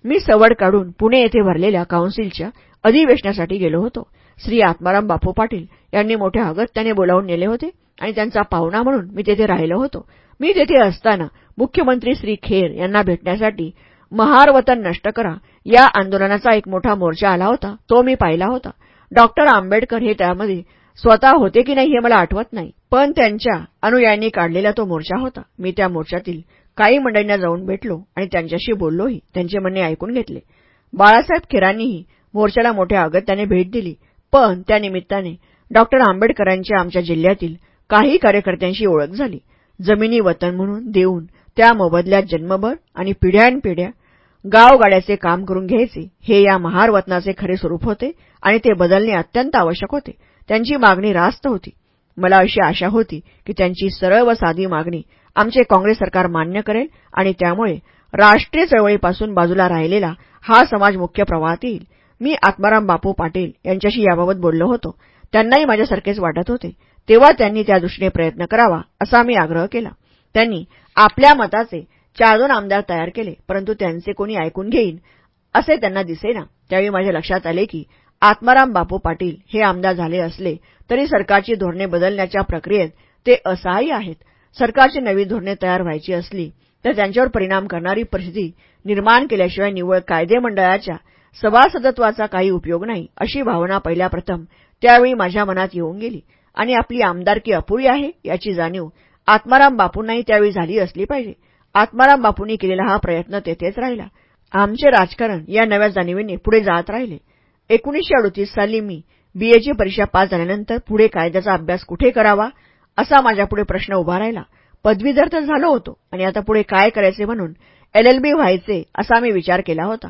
मी सवड काढून पुणे येथे भरलेल्या काउन्सिलच्या अधिवेशनासाठी गेलो होतो. श्री आत्माराम बापू पाटील यांनी मोठ्या अगत्याने बोलावून नेले होते आणि त्यांचा पाहुणा म्हणून मी तेथे राहिलो होतो. मी तेथे असताना मुख्यमंत्री श्री खेर यांना भेटण्यासाठी महार वतन नष्ट करा. या आंदोलनाचा एक मोठा मोर्चा आला होता. तो मी पाहिला होता. डॉक्टर आंबेडकर हे त्यामध्ये स्वतः होते की नाही हे मला आठवत नाही. पण त्यांच्या अनुयायांनी काढलेला तो मोर्चा होता. मी त्या मोर्चातील काही मंडळींना जाऊन भेटलो आणि त्यांच्याशी बोललोही. त्यांचे म्हणणे ऐकून घेतले. बाळासाहेब खेरांनीही मोर्चाला मोठ्या अगत्याने भेट दिली. पण त्या निमित्ताने डॉक्टर आंबेडकरांच्या आमच्या जिल्ह्यातील काही कार्यकर्त्यांशी ओळख झाली. जमिनी वतन म्हणून देऊन त्या मोबदल्यात जन्मभर आणि पिढ्यानपिढ्या गावगाड्याचे काम करून घ्यायचे. हे या महार वतनाचे खरे स्वरूप होते आणि ते बदलणे अत्यंत आवश्यक होते. त्यांची मागणी रास्त होती. मला अशी आशा होती की त्यांची सरळ व साधी मागणी आमचे काँग्रेस सरकार मान्य करेल आणि त्यामुळे राष्ट्रीय चळवळीपासून बाजूला राहिलेला हा समाज मुख्य प्रवाहात येईल. मी आत्माराम बापू पाटील यांच्याशी याबाबत बोललो होतो. त्यांनाही माझ्यासारखेच वाटत होते. तेव्हा त्यांनी त्या दृष्टीने प्रयत्न करावा असा मी आग्रह केला. त्यांनी आपल्या मताचे चार दोन आमदार तयार केले परंतु त्यांचे कोणी ऐकून घेईन असे त्यांना दिसेना त्यावेळी माझ्या लक्षात आले की आत्माराम बापू पाटील हे आमदार झाले असले तरी सरकारची धोरणे बदलण्याच्या प्रक्रियेत ते असहाय्य आहेत. सरकारची नवी धोरणे तयार व्हायची असली तर त्यांच्यावर परिणाम करणारी परिस्थिती निर्माण केल्याशिवाय निव्वळ कायदे मंडळाच्या सभासदत्वाचा काही उपयोग नाही अशी भावना पहिल्या प्रथम त्यावेळी माझ्या मनात येऊन गेली. आणि आपली आमदारकी अपुरी आहे याची जाणीव आत्माराम बापूंनाही त्यावेळी झाली असली पाहिजे. आत्माराम बापूंनी केलेला हा प्रयत्न तेथेच राहिला. आमचे राजकारण या नव्या जाणीवेने पुढे जात राहिले. एकोणीसशे अडतीस साली मी बीएची परीक्षा पास झाल्यानंतर पुढे कायद्याचा अभ्यास कुठे करावा असा माझ्यापुढे प्रश्न उभा राहिला. पदवीधर तर झालो होतो आणि आता पुढे काय करायचे म्हणून एलएलबी व्हायचे असा मी विचार केला होता.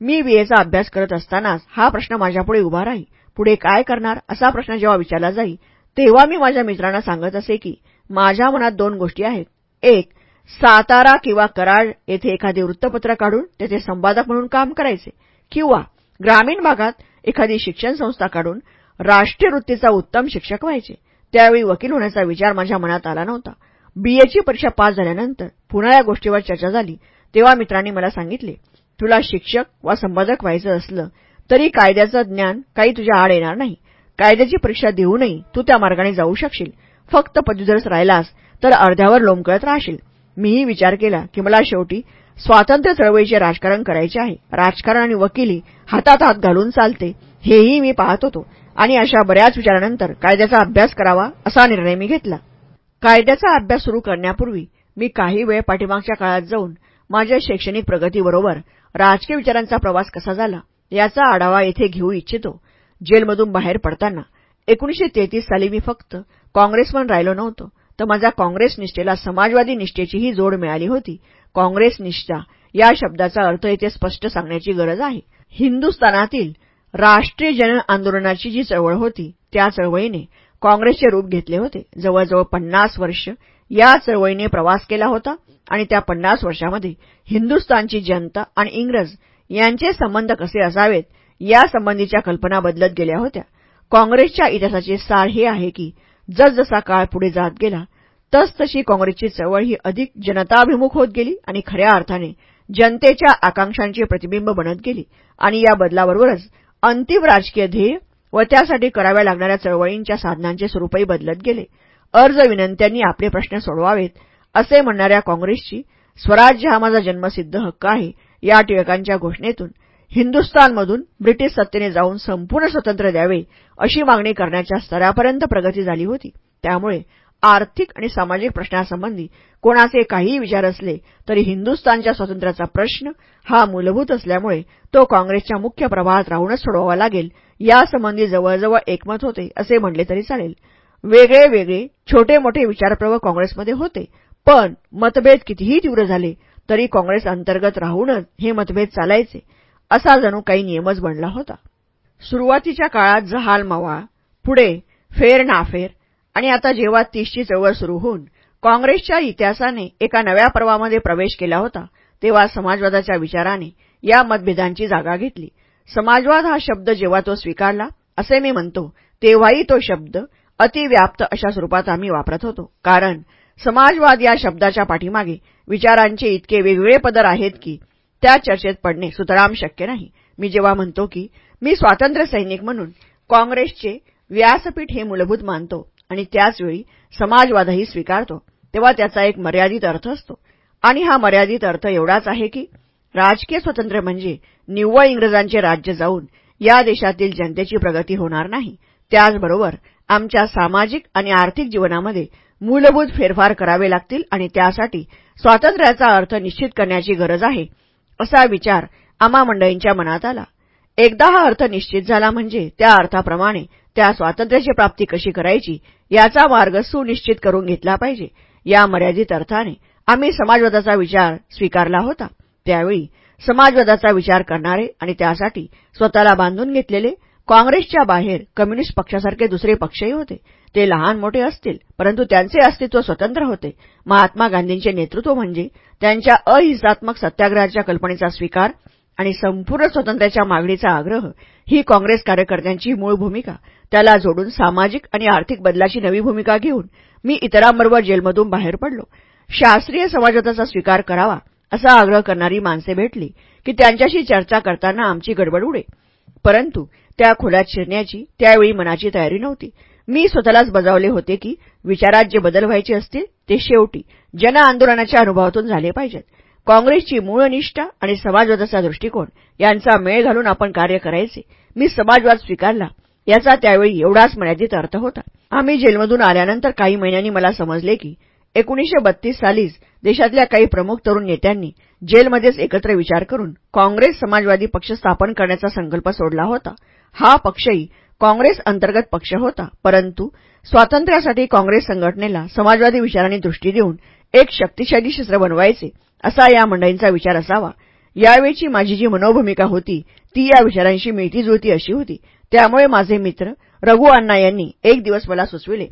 मी बीएचा अभ्यास करत असतानाच हा प्रश्न माझ्यापुढे उभा राही पुढे काय करणार असा प्रश्न जेव्हा विचारला जाई तेव्हा मी माझ्या मित्रांना सांगत असे की माझ्या मनात दोन गोष्टी आहेत. एक सातारा किंवा कराड येथे एखादे वृत्तपत्र काढून तेथे संपादक म्हणून काम करायचे. किंवा ग्रामीण भागात एखादी शिक्षण संस्था काढून राष्ट्रीय वृत्तीचा उत्तम शिक्षक व्हायचे. त्यावेळी वकील होण्याचा विचार माझ्या मनात आला नव्हता. बीएची परीक्षा पास झाल्यानंतर पुन्हा या गोष्टीवर चर्चा झाली. तेव्हा मित्रांनी मला सांगितले तुला शिक्षक वा संपादक व्हायचं असलं तरी कायद्याचं ज्ञान काही तुझ्या आड येणार नाही. कायद्याची परीक्षा देऊनही तू त्या मार्गाने जाऊ शकशील. फक्त पदवीधरच राहिलास तर अर्ध्यावर लोंबकळत राहशील. मीही विचार केला की मला शेवटी स्वातंत्र्य चळवळीचे राजकारण करायचे आहे. राजकारण आणि वकिली हातात हात घालून चालते हेही मी पाहत होतो. आणि अशा बऱ्याच विचारानंतर कायद्याचा अभ्यास करावा असा निर्णय मी घेतला. कायद्याचा अभ्यास सुरू करण्यापूर्वी मी काही वेळ पाठीमागच्या काळात जाऊन माझ्या शैक्षणिक प्रगतीबरोबर राजकीय विचारांचा प्रवास कसा झाला याचा आढावा येथे घेऊ इच्छितो. जेलमधून बाहेर पडताना एकोणीशे तेहतीस साली मी फक्त काँग्रेसमन राहिलो नव्हतो. तर माझ्या काँग्रेस निष्ठेला समाजवादी निष्ठेचीही जोड मिळाली होती. काँग्रेस निष्ठा या शब्दाचा अर्थ येथे स्पष्ट सांगण्याची गरज आहे. हिंदुस्थानातील राष्ट्रीय जन आंदोलनाची जी चळवळ होती त्या चळवळीने काँग्रेसचे रूप घेतले होते. जवळजवळ पन्नास वर्ष या चळवळीने प्रवास केला होता आणि त्या पन्नास वर्षामध्ये हिंदुस्थानची जनता आणि इंग्रज यांचे संबंध कसे असावेत यासंबंधीच्या कल्पना बदलत गेल्या होत्या. काँग्रेसच्या इतिहासाचे सार हे आहे की जसजसा काळ पुढे जात गेला तसतशी काँग्रेसची चळवळ ही अधिक जनताभिमुख होत गेली आणि खऱ्या अर्थाने जनतेच्या आकांक्षांचे प्रतिबिंब बनत गेली. आणि या बदलाबरोबरच अंतिम राजकीय ध्येय व त्यासाठी कराव्या लागणाऱ्या चळवळींच्या साधनांचे स्वरूपही बदलत गेले. अर्ज विनंत्यांनी आपले प्रश्न सोडवावेत असे म्हणणाऱ्या काँग्रेसची स्वराज्य हा माझा जन्मसिद्ध हक्क आहे या टिळकांच्या घोषणेतून हिंदुस्थानमधून ब्रिटिश सत्तेने जाऊन संपूर्ण स्वतंत्र द्यावे अशी मागणी करण्याच्या स्तरापर्यंत प्रगती झाली होती. त्यामुळे आर्थिक आणि सामाजिक प्रश्नासंबंधी कोणाचे काहीही विचार असले तरी हिंदुस्थानच्या स्वातंत्र्याचा प्रश्न हा मूलभूत असल्यामुळे तो काँग्रेसच्या मुख्य प्रवाहात राहूनच सोडवावा लागेल यासंबंधी जवळजवळ एकमत होते असे म्हटले तरी चालेल. वेगळे वेगळे छोटे मोठे विचारप्रव काँग्रेसमध्ये होते पण मतभेद कितीही तीव्र झाले तरी काँग्रेस अंतर्गत राहूनच हे मतभेद चालायचे असा जणू काही नियमच बनला होता. सुरुवातीच्या काळात जहाल मवा पुढे फेर नाफेर आणि आता जेव्हा तीसची चळवळ सुरू होऊन काँग्रेसच्या इतिहासाने एका नव्या पर्वामध्ये प्रवेश केला होता तेव्हा समाजवादाच्या विचाराने या मतभेदांची जागा घेतली. समाजवाद हा शब्द जेव्हा तो स्वीकारला असे मी म्हणतो तेव्हाही तो शब्द अतिव्याप्त अशा स्वरूपात आम्ही वापरत होतो. कारण समाजवाद या शब्दाच्या पाठीमागे विचारांचे इतके वेगवेगळे पदर आहेत की त्या चर्चेत पडणे सुतराम शक्य नाही. मी जेव्हा म्हणतो की मी स्वातंत्र्य सैनिक म्हणून काँग्रेसचे व्यासपीठ हे मूलभूत मानतो आणि त्याचवेळी समाजवादही स्वीकारतो तेव्हा त्याचा एक मर्यादित अर्थ असतो. आणि हा मर्यादित अर्थ एवढाच आहे की राजकीय स्वातंत्र्य म्हणजे निव्वळ इंग्रजांचे राज्य जाऊन या देशातील जनतेची प्रगती होणार नाही. त्याचबरोबर आमच्या सामाजिक आणि आर्थिक जीवनामध्ये मूलभूत फेरफार करावे लागतील आणि त्यासाठी स्वातंत्र्याचा अर्थ निश्चित करण्याची गरज आहे असा विचार आम्हा मंडळींच्या मनात आला. एकदा हा अर्थ निश्चित झाला म्हणजे त्या अर्थाप्रमाणे त्या स्वातंत्र्याची प्राप्ती कशी करायची याचा मार्ग सुनिश्चित करून घेतला पाहिजे. या मर्यादित अर्थाने आम्ही समाजवादाचा विचार स्वीकारला होता. त्यावेळी समाजवादाचा विचार करणारे आणि त्यासाठी स्वतःला बांधून घेतलेले काँग्रेसच्या बाहेर कम्युनिस्ट पक्षासारखे दुसरे पक्षही होते. ते लहान मोठे असतील परंतु त्यांचे अस्तित्व स्वतंत्र होते. महात्मा गांधींचे नेतृत्व म्हणजे त्यांच्या अहिंसात्मक सत्याग्रहाच्या कल्पनेचा स्वीकार आणि संपूर्ण स्वातंत्र्याच्या मागणीचा आग्रह ही काँग्रेस कार्यकर्त्यांची मूळ भूमिका. त्याला जोडून सामाजिक आणि आर्थिक बदलाची नवी भूमिका घेऊन मी इतरांबरोबर जेलमधून बाहेर पडलो. शास्त्रीय समाजवादाचा स्वीकार करावा असा आग्रह करणारी माणसे भेटली की त्यांच्याशी चर्चा करताना आमची गडबड उडे. परंतु त्या खोल्यात शिरण्याची त्यावेळी मनाची तयारी नव्हती. मी स्वतःलाच बजावले होते की विचारात जे बदल व्हायचे असतील ते शेवटी जन आंदोलनाच्या अनुभवातून झाले पाहिजेत. काँग्रेसची मूळ निष्ठा आणि समाजवादाचा दृष्टिकोन यांचा मेळ घालून आपण कार्य करायचे. मी समाजवाद स्वीकारला. याचा त्यावेळी एवढाच मर्यादित अर्थ होता. आम्ही जेलमधून आल्यानंतर काही महिन्यांनी मला समजले की एकोणीशे बत्तीस सालीच देशातल्या काही प्रमुख तरुण नेत्यांनी जेलमध्येच एकत्र विचार करून काँग्रेस समाजवादी पक्ष स्थापन करण्याचा संकल्प सोडला होता. हा पक्षही काँग्रेस अंतर्गत पक्ष होता परंतु स्वातंत्र्यासाठी काँग्रेस संघटनेला समाजवादी विचारांनी दृष्टी देऊन एक शक्तिशाली शस्त्र बनवायचे असा या मंडळींचा विचार असावा. यावेळची माझी जी मनोभूमिका होती ती या विचारांशी मिळती जुळती अशी होती. त्यामुळे माझे मित्र रघु अण्णा यांनी एक दिवस मला सुचविले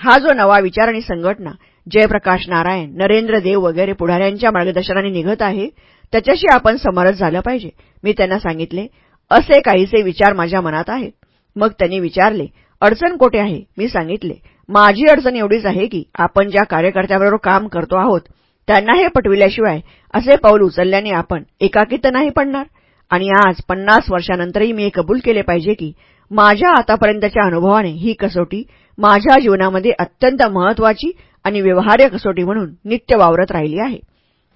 हा जो नवा विचार आणि संघटना जयप्रकाश नारायण नरेंद्र देव वगैरे पुढाऱ्यांच्या मार्गदर्शनाने निघत आहे त्याच्याशी आपण समरस झालं पाहिजे. मी त्यांना सांगितले असे काहीसे विचार माझ्या मनात आहेत. मग त्यांनी विचारले अडचण कोठे आहे? मी सांगितले माझी अडचण एवढीच आहे की आपण ज्या कार्यकर्त्याबरोबर काम करतो आहोत त्यांना हे पटविल्याशिवाय असे पाऊल उचलल्याने आपण एकाकित नाही पडणार. आणि आज पन्नास वर्षानंतरही मी हे कबूल केले पाहिजे की माझ्या आतापर्यंतच्या अनुभवाने ही कसोटी माझ्या जीवनामध्ये अत्यंत महत्वाची आणि व्यवहार्य कसोटी म्हणून नित्य वावरत राहिली आहे.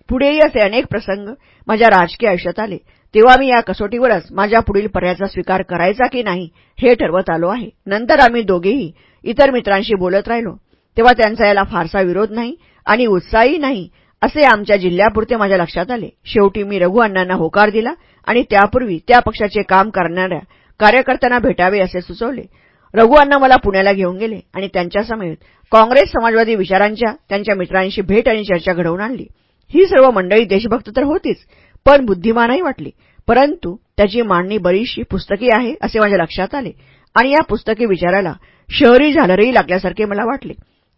पुढेही असे अनेक प्रसंग माझ्या राजकीय आयुष्यात आले तेव्हा मी या कसोटीवरच माझ्या पुढील पर्यायाचा स्वीकार करायचा की नाही हे ठरवत आलो आहे. नंतर आम्ही दोघेही इतर मित्रांशी बोलत राहिलो तेव्हा त्यांचा याला फारसा विरोध नाही आणि उत्साही नाही असे आमच्या जिल्ह्यापुरते माझ्या लक्षात आले. शेवटी मी रघु अण्णांना होकार दिला आणि त्यापूर्वी त्या पक्षाचे काम करणाऱ्या कार्यकर्त्यांना भेटावे असे सुचवले. रघु अण्णा मला पुण्याला घेऊन गेले आणि त्यांच्यासमवेत काँग्रेस समाजवादी विचारांच्या त्यांच्या मित्रांशी भेट आणि चर्चा घडवून आणली. ही सर्व मंडळी देशभक्त तर होतीच पण बुद्धिमानही वाटली. परंतु त्याची मांडणी बरीचशी पुस्तकी आहे असे माझ्या लक्षात आले आणि या पुस्तकी विचाराला शहरी झालरही लागल्यासारखे मला वाटले.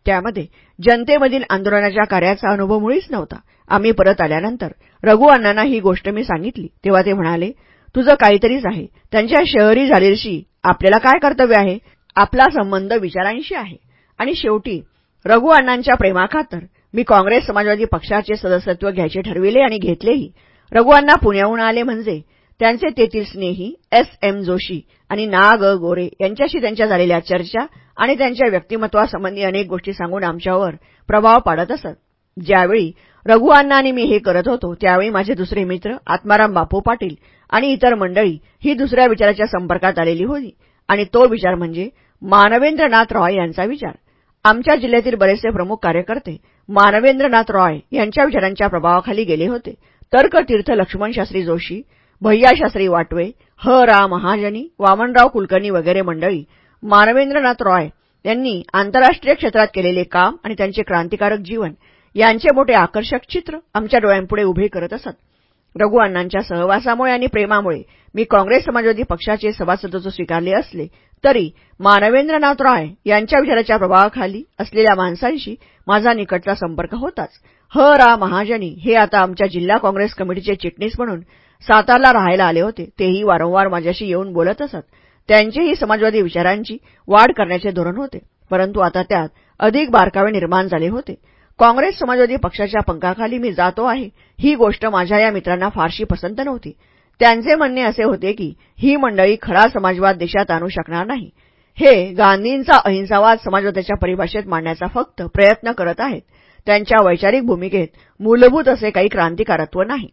त्यामध्ये जनतेमधील आंदोलनाच्या कार्याचा अनुभव मुळीच नव्हता. आम्ही परत आल्यानंतर रघु अण्णांना ही गोष्ट मी सांगितली. तेव्हा ते म्हणाले तुझं काहीतरीच आहे. त्यांच्या शहरी झालेशी आपल्याला काय कर्तव्य आहे? आपला संबंध विचारांशी आहे. आणि शेवटी रघुअण्णांच्या प्रेमाखातर मी काँग्रेस समाजवादी पक्षाचे सदस्यत्व घ्यायचे ठरविले आणि घेतलेही. रघु अण्णा पुण्याहून आले म्हणजे त्यांचे तेथील स्नेही एस एम जोशी आणि ना ग गोरे यांच्याशी त्यांच्या झालेल्या चर्चा आणि त्यांच्या व्यक्तिमत्वासंबंधी अनेक गोष्टी सांगून आमच्यावर प्रभाव पाडत असत. ज्यावेळी रघु आणि मी हे करत होतो त्यावेळी माझे दुसरे मित्र आत्माराम बापू पाटील आणि इतर मंडळी ही दुसऱ्या विचाराच्या संपर्कात आलेली होती. आणि तो विचार म्हणजे मानवेंद्रनाथ रॉय यांचा विचार. आमच्या जिल्ह्यातील बरेचसे प्रमुख कार्यकर्ते मानवेंद्रनाथ रॉय यांच्या विचारांच्या प्रभावाखाली गेले होते. तर्कतीर्थ लक्ष्मणशास्त्री जोशी भैयाशास्त्री वाटवे ह. रा. महाजनी वामनराव कुलकर्णी वगैरे मंडळी मानवेंद्रनाथ रॉय यांनी आंतरराष्ट्रीय क्षेत्रात केलेले काम आणि त्यांचे क्रांतिकारक जीवन यांचे मोठे आकर्षक चित्र आमच्या डोळ्यांपुढे उभे करत असत. रघु अण्णांच्या सहवासामुळे आणि प्रेमामुळे मी काँग्रेस समाजवादी पक्षाचे सभासदत्व स्वीकारले असले तरी मानवेंद्रनाथ राय यांच्या विचाराच्या प्रभावाखाली असलेल्या माणसांशी माझा निकटचा संपर्क होताच. ह रा महाजनी हे आता आमच्या जिल्हा काँग्रेस कमिटीचे चिटणीस म्हणून सातारला राहायला आले होते. तेही वारंवार माझ्याशी येऊन बोलत असत. त्यांचेही समाजवादी विचारांची वाढ करण्याचे धोरण होते. परंतु आता त्यात अधिक बारकावे निर्माण झाले होते. काँग्रेस समाजवादी पक्षाच्या पंखाखाली मी जातो आहे. ही गोष्ट माझ्या या मित्रांना फारशी पसंत नव्हती. त्यांचे म्हणणे असे होते की ही मंडळी खरा समाजवाद देशात आणू शकणार नाही. हे गांधींचा अहिंसावाद समाजवादाच्या परिभाषेत मांडण्याचा फक्त प्रयत्न करत आहेत. त्यांच्या वैचारिक भूमिकेत मूलभूत असे काही क्रांतिकारत्व नाही.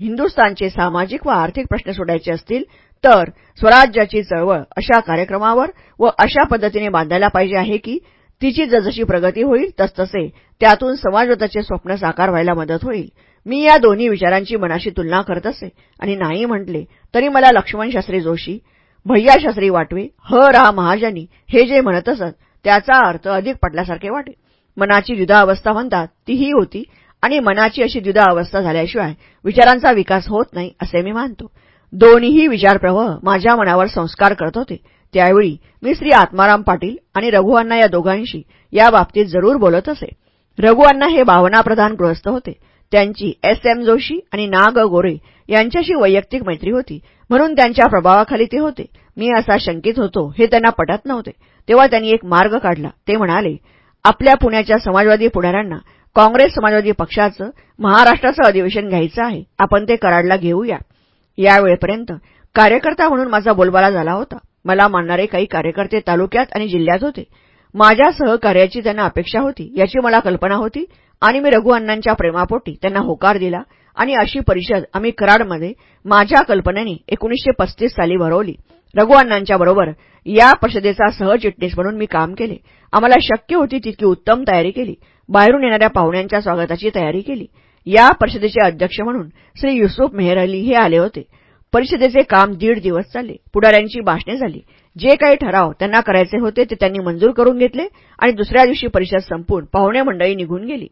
हिंदुस्थानचे सामाजिक व आर्थिक प्रश्न सोडायचे असतील तर स्वराज्याची चळवळ अशा कार्यक्रमावर व अशा पद्धतीने बांधायला पाहिजे आहे की तिची जसजशी प्रगती होईल तसतसे त्यातून समाजवादाचे स्वप्न साकार व्हायला मदत होईल. मी या दोन्ही विचारांची मनाशी तुलना करत असे आणि नाही म्हटले तरी मला लक्ष्मणशास्त्री जोशी भैयाशास्त्री वाटवे ह रा महाजनी हे जे म्हणत असत त्याचा अर्थ अधिक पटल्यासारखे वाटे. मनाची द्विधा अवस्था म्हणतात तीही होती आणि मनाची अशी द्विधा अवस्था झाल्याशिवाय विचारांचा विकास होत नाही असे मी मानतो. दोन्हीही विचारप्रवाह माझ्या मनावर संस्कार करत होते. त्यावेळी मी श्री आत्माराम पाटील आणि रघुअण्णा या दोघांशी या बाबतीत जरूर बोलत असे. रघुअण्णा हे भावनाप्रधान गृहस्थ होते. त्यांची एस एम जोशी आणि ना ग गोरे यांच्याशी वैयक्तिक मैत्री होती. म्हणून त्यांच्या प्रभावाखाली ते होते. मी असा शंकित होतो हे त्यांना पटत नव्हते. तेव्हा त्यांनी एक मार्ग काढला. ते म्हणाले आपल्या पुण्याच्या समाजवादी पुढाऱ्यांना काँग्रेस समाजवादी पक्षाचं महाराष्ट्राचं अधिवेशन घ्यायचं आहे. आपण ते कराडला घेऊया. यावेळेपर्यंत कार्यकर्ता म्हणून माझा बोलबाला झाला होता. मला मानणारे काही कार्यकर्ते तालुक्यात आणि जिल्ह्यात होते. माझ्या सहकार्याची त्यांना अपेक्षा होती याची मला कल्पना होती आणि मी रघु अण्णांच्या प्रेमापोटी त्यांना होकार दिला आणि अशी परिषद आम्ही कराडमध्ये माझ्या कल्पनेने एकोणीसशे पस्तीस साली भरवली. रघु अण्णांच्या बरोबर या परिषदेचा सहचिटणीस म्हणून मी काम केले. आम्हाला शक्य होती तितकी उत्तम तयारी केली. बाहेरून येणाऱ्या पाहुण्यांच्या स्वागताची तयारी केली. या परिषदेचे अध्यक्ष म्हणून श्री युसुफ मेहर अली हे आले होते. परिषदेचे काम दीड दिवस चालले. पुढाऱ्यांची भाषणे झाली. जे काही ठराव त्यांना करायचे होते ते त्यांनी मंजूर करून घेतले आणि दुसऱ्या दिवशी परिषद संपून पाहुणे मंडळी निघून गेली.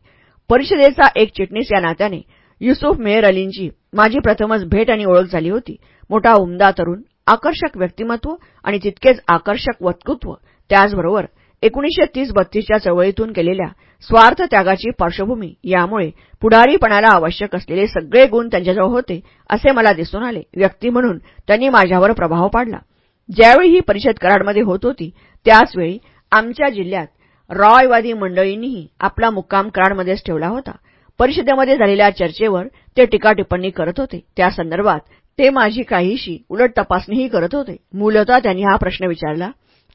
परिषदेचा एक चिटणीस या नात्याने युसुफ मेहर अलींची माझी प्रथमच भेट आणि ओळख झाली होती. मोठा उमदा तरुण आकर्षक व्यक्तिमत्व आणि तितकेच आकर्षक वक्तृत्व. त्याचबरोबर एकोणीसशे तीस बत्तीसच्या चळवळीतून केलेल्या स्वार्थ त्यागाची पार्श्वभूमी यामुळे पुढारीपणाला आवश्यक असलेले सगळे गुण त्यांच्याजवळ होते असे मला दिसून आले. व्यक्ती म्हणून त्यांनी माझ्यावर प्रभाव पाडला. ज्यावेळी ही परिषद कराडमध्ये होत होती त्याचवेळी आमच्या जिल्ह्यात रॉयवादी मंडळींनीही आपला मुक्काम कराडमध्येच ठेवला होता. परिषदेमध्ये झालेल्या चर्चेवर ते टीका टिप्पणी करत होते. त्या संदर्भात ते माझी काहीशी उलट तपासणीही करत होते. मूलतः त्यांनी हा प्रश्न विचारला.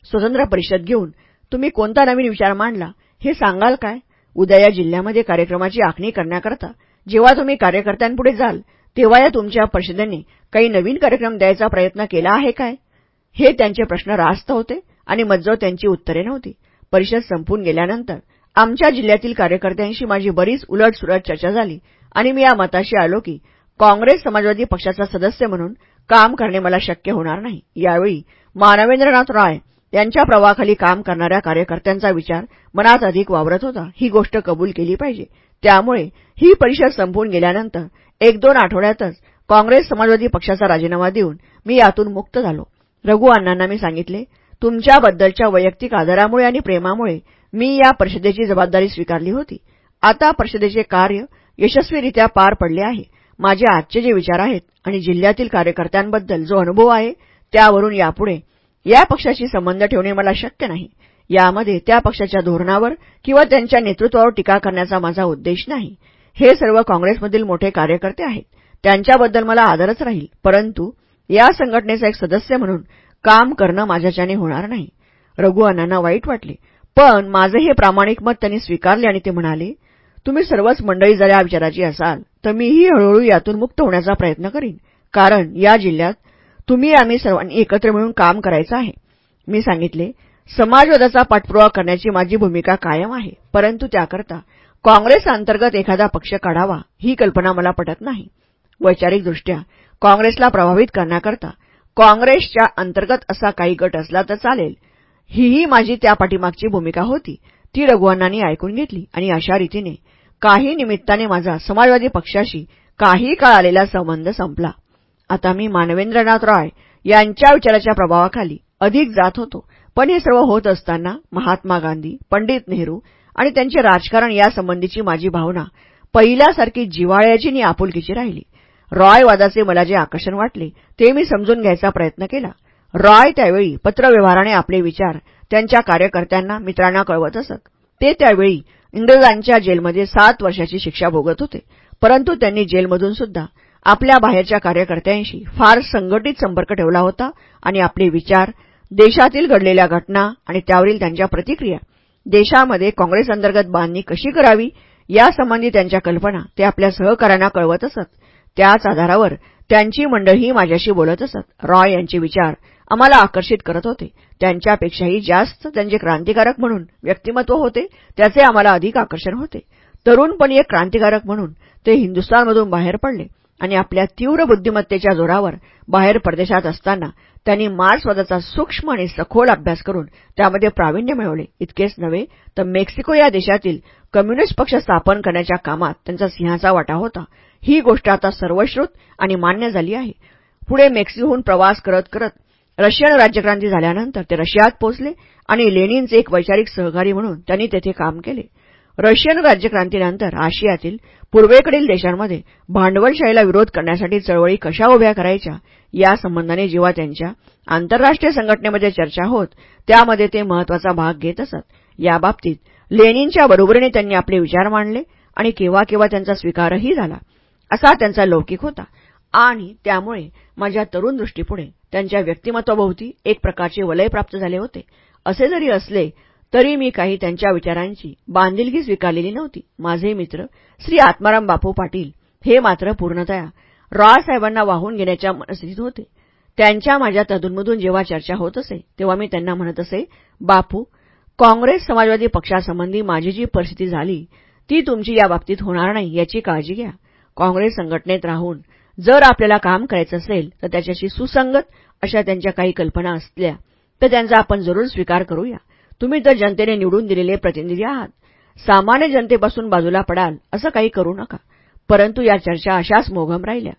स्वतंत्र परिषद घेऊन तुम्ही कोणता नवीन विचार मांडला हे सांगाल काय? उद्या या जिल्ह्यामध्ये कार्यक्रमाची आखणी करण्याकरता जेव्हा तुम्ही कार्यकर्त्यांपुढे जाल तेव्हा या तुमच्या परिषदेने काही नवीन कार्यक्रम द्यायचा प्रयत्न केला आहे काय? हे त्यांचे प्रश्न रास्त होते आणि मज्जव त्यांची उत्तरे नव्हती. परिषद संपून गेल्यानंतर आमच्या जिल्ह्यातील कार्यकर्त्यांशी माझी बरीच उलटसुलट चर्चा झाली आणि मी या मताशी आलो की काँग्रेस समाजवादी पक्षाचा सदस्य म्हणून काम करणे मला शक्य होणार नाही. यावेळी मानवेंद्रनाथ राय यांच्या प्रवाहाखाली काम करणाऱ्या कार्यकर्त्यांचा विचार मनात अधिक वावरत होता. ही गोष्ट कबूल केली पाहिजे. त्यामुळे ही परिषद संपून गेल्यानंतर एक दोन आठवड्यातच काँग्रेस समाजवादी पक्षाचा राजीनामा देऊन मी यातून मुक्त झालो. रघु अण्णांना मी सांगितले तुमच्याबद्दलच्या वैयक्तिक आदरामुळे आणि प्रेमामुळे मी या परिषदेची जबाबदारी स्वीकारली होती. आता परिषदेचे कार्य यशस्वीरित्या पार पडले आहे. माझे आजचे जे विचार आहेत आणि जिल्ह्यातील कार्यकर्त्यांबद्दल जो अनुभव आहे त्यावरून यापुढे या पक्षाशी संबंध ठेवणे मला शक्य नाही. यामध्ये त्या पक्षाच्या धोरणावर किंवा त्यांच्या नेतृत्वावर टीका करण्याचा माझा उद्देश नाही. हे सर्व काँग्रेसमधील मोठे कार्यकर्ते आहेत. त्यांच्याबद्दल मला आदरच राहील. परंतु या संघटनेचा एक सदस्य म्हणून काम करणं माझ्याच्याने होणार नाही. रघु अण्णांना वाईट वाटले. पण माझे हे प्रामाणिक मत त्यांनी स्वीकारले आणि ते म्हणाले तुम्ही सर्वच मंडळी जर या विचाराची असाल तर मीही हळूहळू यातून मुक्त होण्याचा प्रयत्न करीन. कारण या जिल्ह्यात तुम्ही आम्ही सर्वांनी एकत्र मिळून काम करायचं आहे. मी सांगितले समाजवादाचा पाठपुरावा करण्याची माझी भूमिका कायम आहे परंतु त्याकरता काँग्रेस अंतर्गत एखादा पक्ष काढावा ही कल्पना मला पटत नाही. वैचारिकदृष्ट्या काँग्रेसला प्रभावित करण्याकरता काँग्रेसच्या अंतर्गत असा काही गट असला तर चालेल. हीही माझी त्या पाठीमागची भूमिका होती. ती रघुवण्णांनी ऐकून घेतली आणि अशा रीतीने काही निमित्ताने माझा समाजवादी पक्षाशी काही काळ आलेला संबंध संपला. आता मी मानवेंद्रनाथ रॉय यांच्या विचाराच्या प्रभावाखाली अधिक जात होतो. पण हे सर्व होत असताना महात्मा गांधी पंडित नेहरू आणि त्यांचे राजकारण यासंबंधीची माझी भावना पहिल्यासारखी जिवाळ्याची आणि आपुलकीची राहिली. रॉयवादाचे मला जे आकर्षण वाटले ते मी समजून घ्यायचा प्रयत्न केला. रॉय त्यावेळी पत्रव्यवहाराने आपले विचार त्यांच्या कार्यकर्त्यांना मित्रांना कळवत असत. ते त्यावेळी इंग्रजांच्या जेलमध्ये सात वर्षाची शिक्षा भोगत होते. परंतु त्यांनी जेलमधून सुद्धा आपल्या बाहेरच्या कार्यकर्त्यांशी फार संघटित संपर्क ठेवला होता आणि आपले विचार देशातील घडलेल्या घटना आणि त्यावरील त्यांच्या प्रतिक्रिया देशामध्ये काँग्रेस अंतर्गत बांधणी कशी करावी यासंबंधी त्यांच्या कल्पना ते आपल्या सहकाऱ्यांना कळवत असत. त्याच आधारावर त्यांची मंडळीही माझ्याशी बोलत असत. रॉय यांचे विचार आम्हाला आकर्षित करत होते. त्यांच्यापेक्षाही जास्त त्यांचे क्रांतिकारक म्हणून व्यक्तिमत्व होते त्याचे आम्हाला अधिक आकर्षण होते. तरुणपणी एक क्रांतिकारक म्हणून ते हिंदुस्थानमधून बाहेर पडले. आणि आपल्या तीव्र बुद्धिमत्तेच्या जोरावर बाहेर परदेशात असताना त्यांनी मार्क्सवादाचा सूक्ष्म आणि सखोल अभ्यास करून त्यामध्ये प्रावीण्य मिळवले. इतकेच नव्हे तर मेक्सिको या देशातील कम्युनिस्ट पक्ष स्थापन करण्याच्या कामात त्यांचा सिंहाचा वाटा होता. ही गोष्ट आता सर्वश्रुत आणि मान्य झाली आहे. पुढे मेक्सिकोहून प्रवास करत करत रशियन राज्यक्रांती झाल्यानंतर ते रशियात पोहोचले आणि लेनिनचे एक वैचारिक सहकारी म्हणून त्यांनी तेथे काम केले. रशियन राज्यक्रांतीनंतर आशियातील पूर्वेकडील देशांमध्ये भांडवलशाहीला विरोध करण्यासाठी चळवळी कशा उभ्या करायच्या या संबंधाने जेव्हा त्यांच्या आंतरराष्ट्रीय संघटनेमध्ये चर्चा होत त्यामध्ये ते महत्त्वाचा भाग घेत असत. याबाबतीत लेनिनच्या बरोबरीने त्यांनी आपले विचार मांडले आणि केव्हा केव्हा त्यांचा स्वीकारही झाला असा त्यांचा लौकिक होता. आणि त्यामुळे माझ्या तरुण दृष्टीपुढे त्यांच्या व्यक्तिमत्वाभोवती एक प्रकारचे वलय प्राप्त झाले होते. असे जरी असले तरी मी काही त्यांच्या विचारांची बांधिलगी स्वीकारलेली नव्हती. माझे मित्र श्री आत्माराम बापू पाटील हे मात्र पूर्णतया रावसाहेबांना वाहून घेण्याच्या मनस्थितीत होते. त्यांच्या माझ्या तदूनमधून जेव्हा चर्चा होत असे तेव्हा मी त्यांना म्हणत असे बापू काँग्रेस समाजवादी पक्षासंबंधी माझी जी परिस्थिती झाली ती तुमची या बाबतीत होणार नाही याची काळजी घ्या. काँग्रेस संघटनेत राहून जर आपल्याला काम करायचं असेल तर त्याच्याशी सुसंगत अशा त्यांच्या काही कल्पना असल्या तर त्यांचा आपण जरूर स्वीकार करूया. तुम्ही तर जनतेने निवडून दिलेले प्रतिनिधी आहात सामान्य जनतेपासून बाजूला पडाल असं काही करू नका. परंतु या चर्चा अशाच मोघम राहिल्या.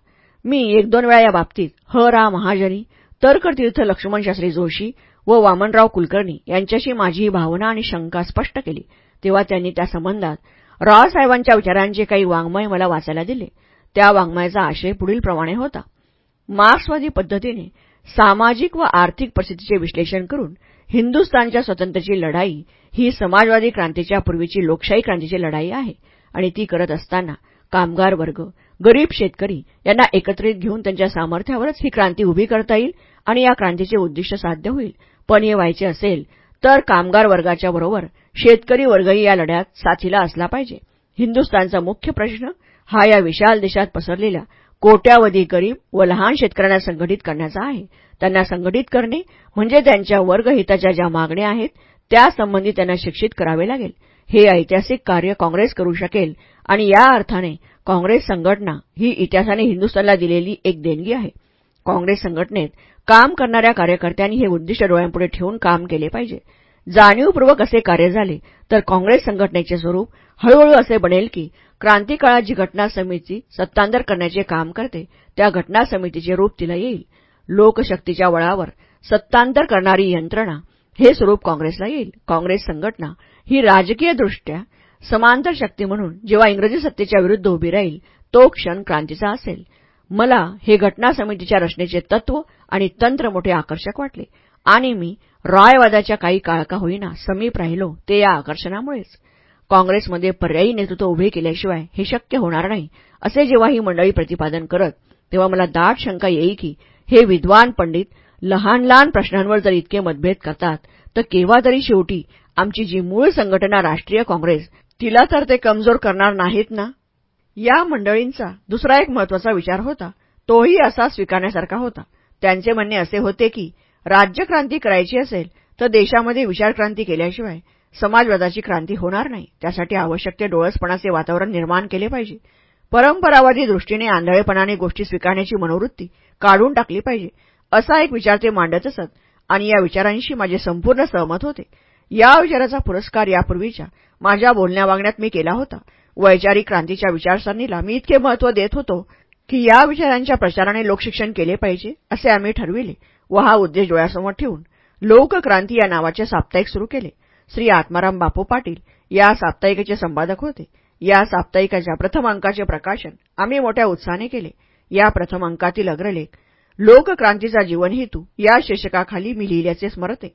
मी एक दोन वेळा या बाबतीत ह रा महाजनी तर्कतीर्थ लक्ष्मणशास्त्री जोशी व वामनराव कुलकर्णी यांच्याशी माझी भावना आणि शंका स्पष्ट केली. तेव्हा त्यांनी त्या संबंधात रावसाहेबांच्या विचारांचे काही वाङ्मय मला वाचायला दिले. त्या वाङ्मयाचा आशय पुढीलप्रमाणे होता. मार्क्सवादी पद्धतीने सामाजिक व आर्थिक परिस्थितीचे विश्लेषण करून हिंदुस्थानच्या स्वातंत्र्याची लढाई ही समाजवादी क्रांतीच्या पूर्वीची लोकशाही क्रांतीची लढाई आहे. आणि ती करत असताना कामगार वर्ग गरीब शेतकरी यांना एकत्रित घेऊन त्यांच्या सामर्थ्यावरच ही क्रांती उभी करता येईल आणि या क्रांतीचे उद्दिष्ट साध्य होईल. पण हे व्हायचे असेल तर कामगार वर्गाच्या बरोबर शेतकरी वर्गही या लढ्यात साथीला असला पाहिजे. हिंदुस्थानचा मुख्य प्रश्न हा या विशाल देशात पसरलेल्या कोट्यावधी गरीब व लहान शेतकऱ्यांना संघटित करण्याचा आहे. त्यांना संघटित करणे म्हणजे त्यांच्या वर्गहिताच्या ज्या मागण्या आहेत त्यासंबंधी त्यांना शिक्षित करावे लागेल. हे ऐतिहासिक कार्य काँग्रेस करू शकेल आणि या अर्थाने काँग्रेस संघटना ही इतिहासाने हिंदुस्थानला दिलेली एक देणगी आहे. काँग्रेस संघटनेत काम करणाऱ्या कार्यकर्त्यांनी हे उद्दिष्ट डोळ्यांपुढे ठेवून काम केले पाहिजे. जाणीवपूर्वक असे कार्य झाले तर काँग्रेस संघटनेचे स्वरूप हळूहळू असे बनेल की क्रांतिकाळात जी घटना समिती सत्तांतर करण्याचे काम करते. त्या घटना समितीचे रूप तिला येईल. लोकशक्तीच्या वळावर सत्तांतर करणारी यंत्रणा हे स्वरूप काँग्रेसला येईल. काँग्रेस संघटना ही राजकीयदृष्ट्या समांतर शक्ती म्हणून जेव्हा इंग्रजी सत्तेच्या विरुद्ध उभी राहील तो क्षण क्रांतीचा असेल. मला हे घटना समितीच्या रचनेचे तत्व आणि तंत्र मोठे आकर्षक वाटले. आणि मी रॉयवादाच्या काही काळ का होईना समीप राहिलो ते या आकर्षणामुळेच. काँग्रेसमध्ये पर्यायी नेतृत्व उभे केल्याशिवाय हे शक्य होणार नाही असे जेव्हा ही मंडळी प्रतिपादन करत तेव्हा मला दाट शंका येई की हे विद्वान पंडित लहान लहान प्रश्नांवर जर इतके मतभेद करतात तर केव्हा तरी शेवटी आमची जी मूळ संघटना राष्ट्रीय काँग्रेस तिला तर ते कमजोर करणार नाहीत ना? या मंडळींचा दुसरा एक महत्त्वाचा विचार होता तोही असा स्वीकारण्यासारखा होता. त्यांचे म्हणणे असे होते की राज्यक्रांती करायची असेल तर देशामध्ये विचारक्रांती केल्याशिवाय समाजवादाची क्रांती होणार नाही. त्यासाठी आवश्यक ते डोळसपणाचे वातावरण निर्माण केले पाहिजे. परंपरावादी दृष्टीने आंधळेपणाने गोष्टी स्वीकारण्याची मनोवृत्ती काढून टाकली पाहिजे. असा एक विचार ते मांडत असत आणि या विचारांशी माझे संपूर्ण सहमत होते. या विचाराचा पुरस्कार यापूर्वीच्या माझ्या बोलण्या वागण्यात मी केला होता. वैचारिक क्रांतीच्या विचारसरणीला मी इतके महत्त्व देत होतो की या विचारांच्या प्रचाराने लोकशिक्षण केले पाहिजे असे आम्ही ठरविले व हा उद्देश डोळ्यासमोर ठेवून लोकक्रांती या नावाचे साप्ताहिक सुरू केले. श्री आत्माराम बापू पाटील या साप्ताहिकेचे संपादक होते. या साप्ताहिकाच्या प्रथम अंकाचे प्रकाशन आम्ही मोठ्या उत्साहाने केले. या प्रथम अंकातील अग्रलेख लोकक्रांतीचा जीवनहेतू या शीर्षकाखाली मी लिहिल्याचे स्मरते.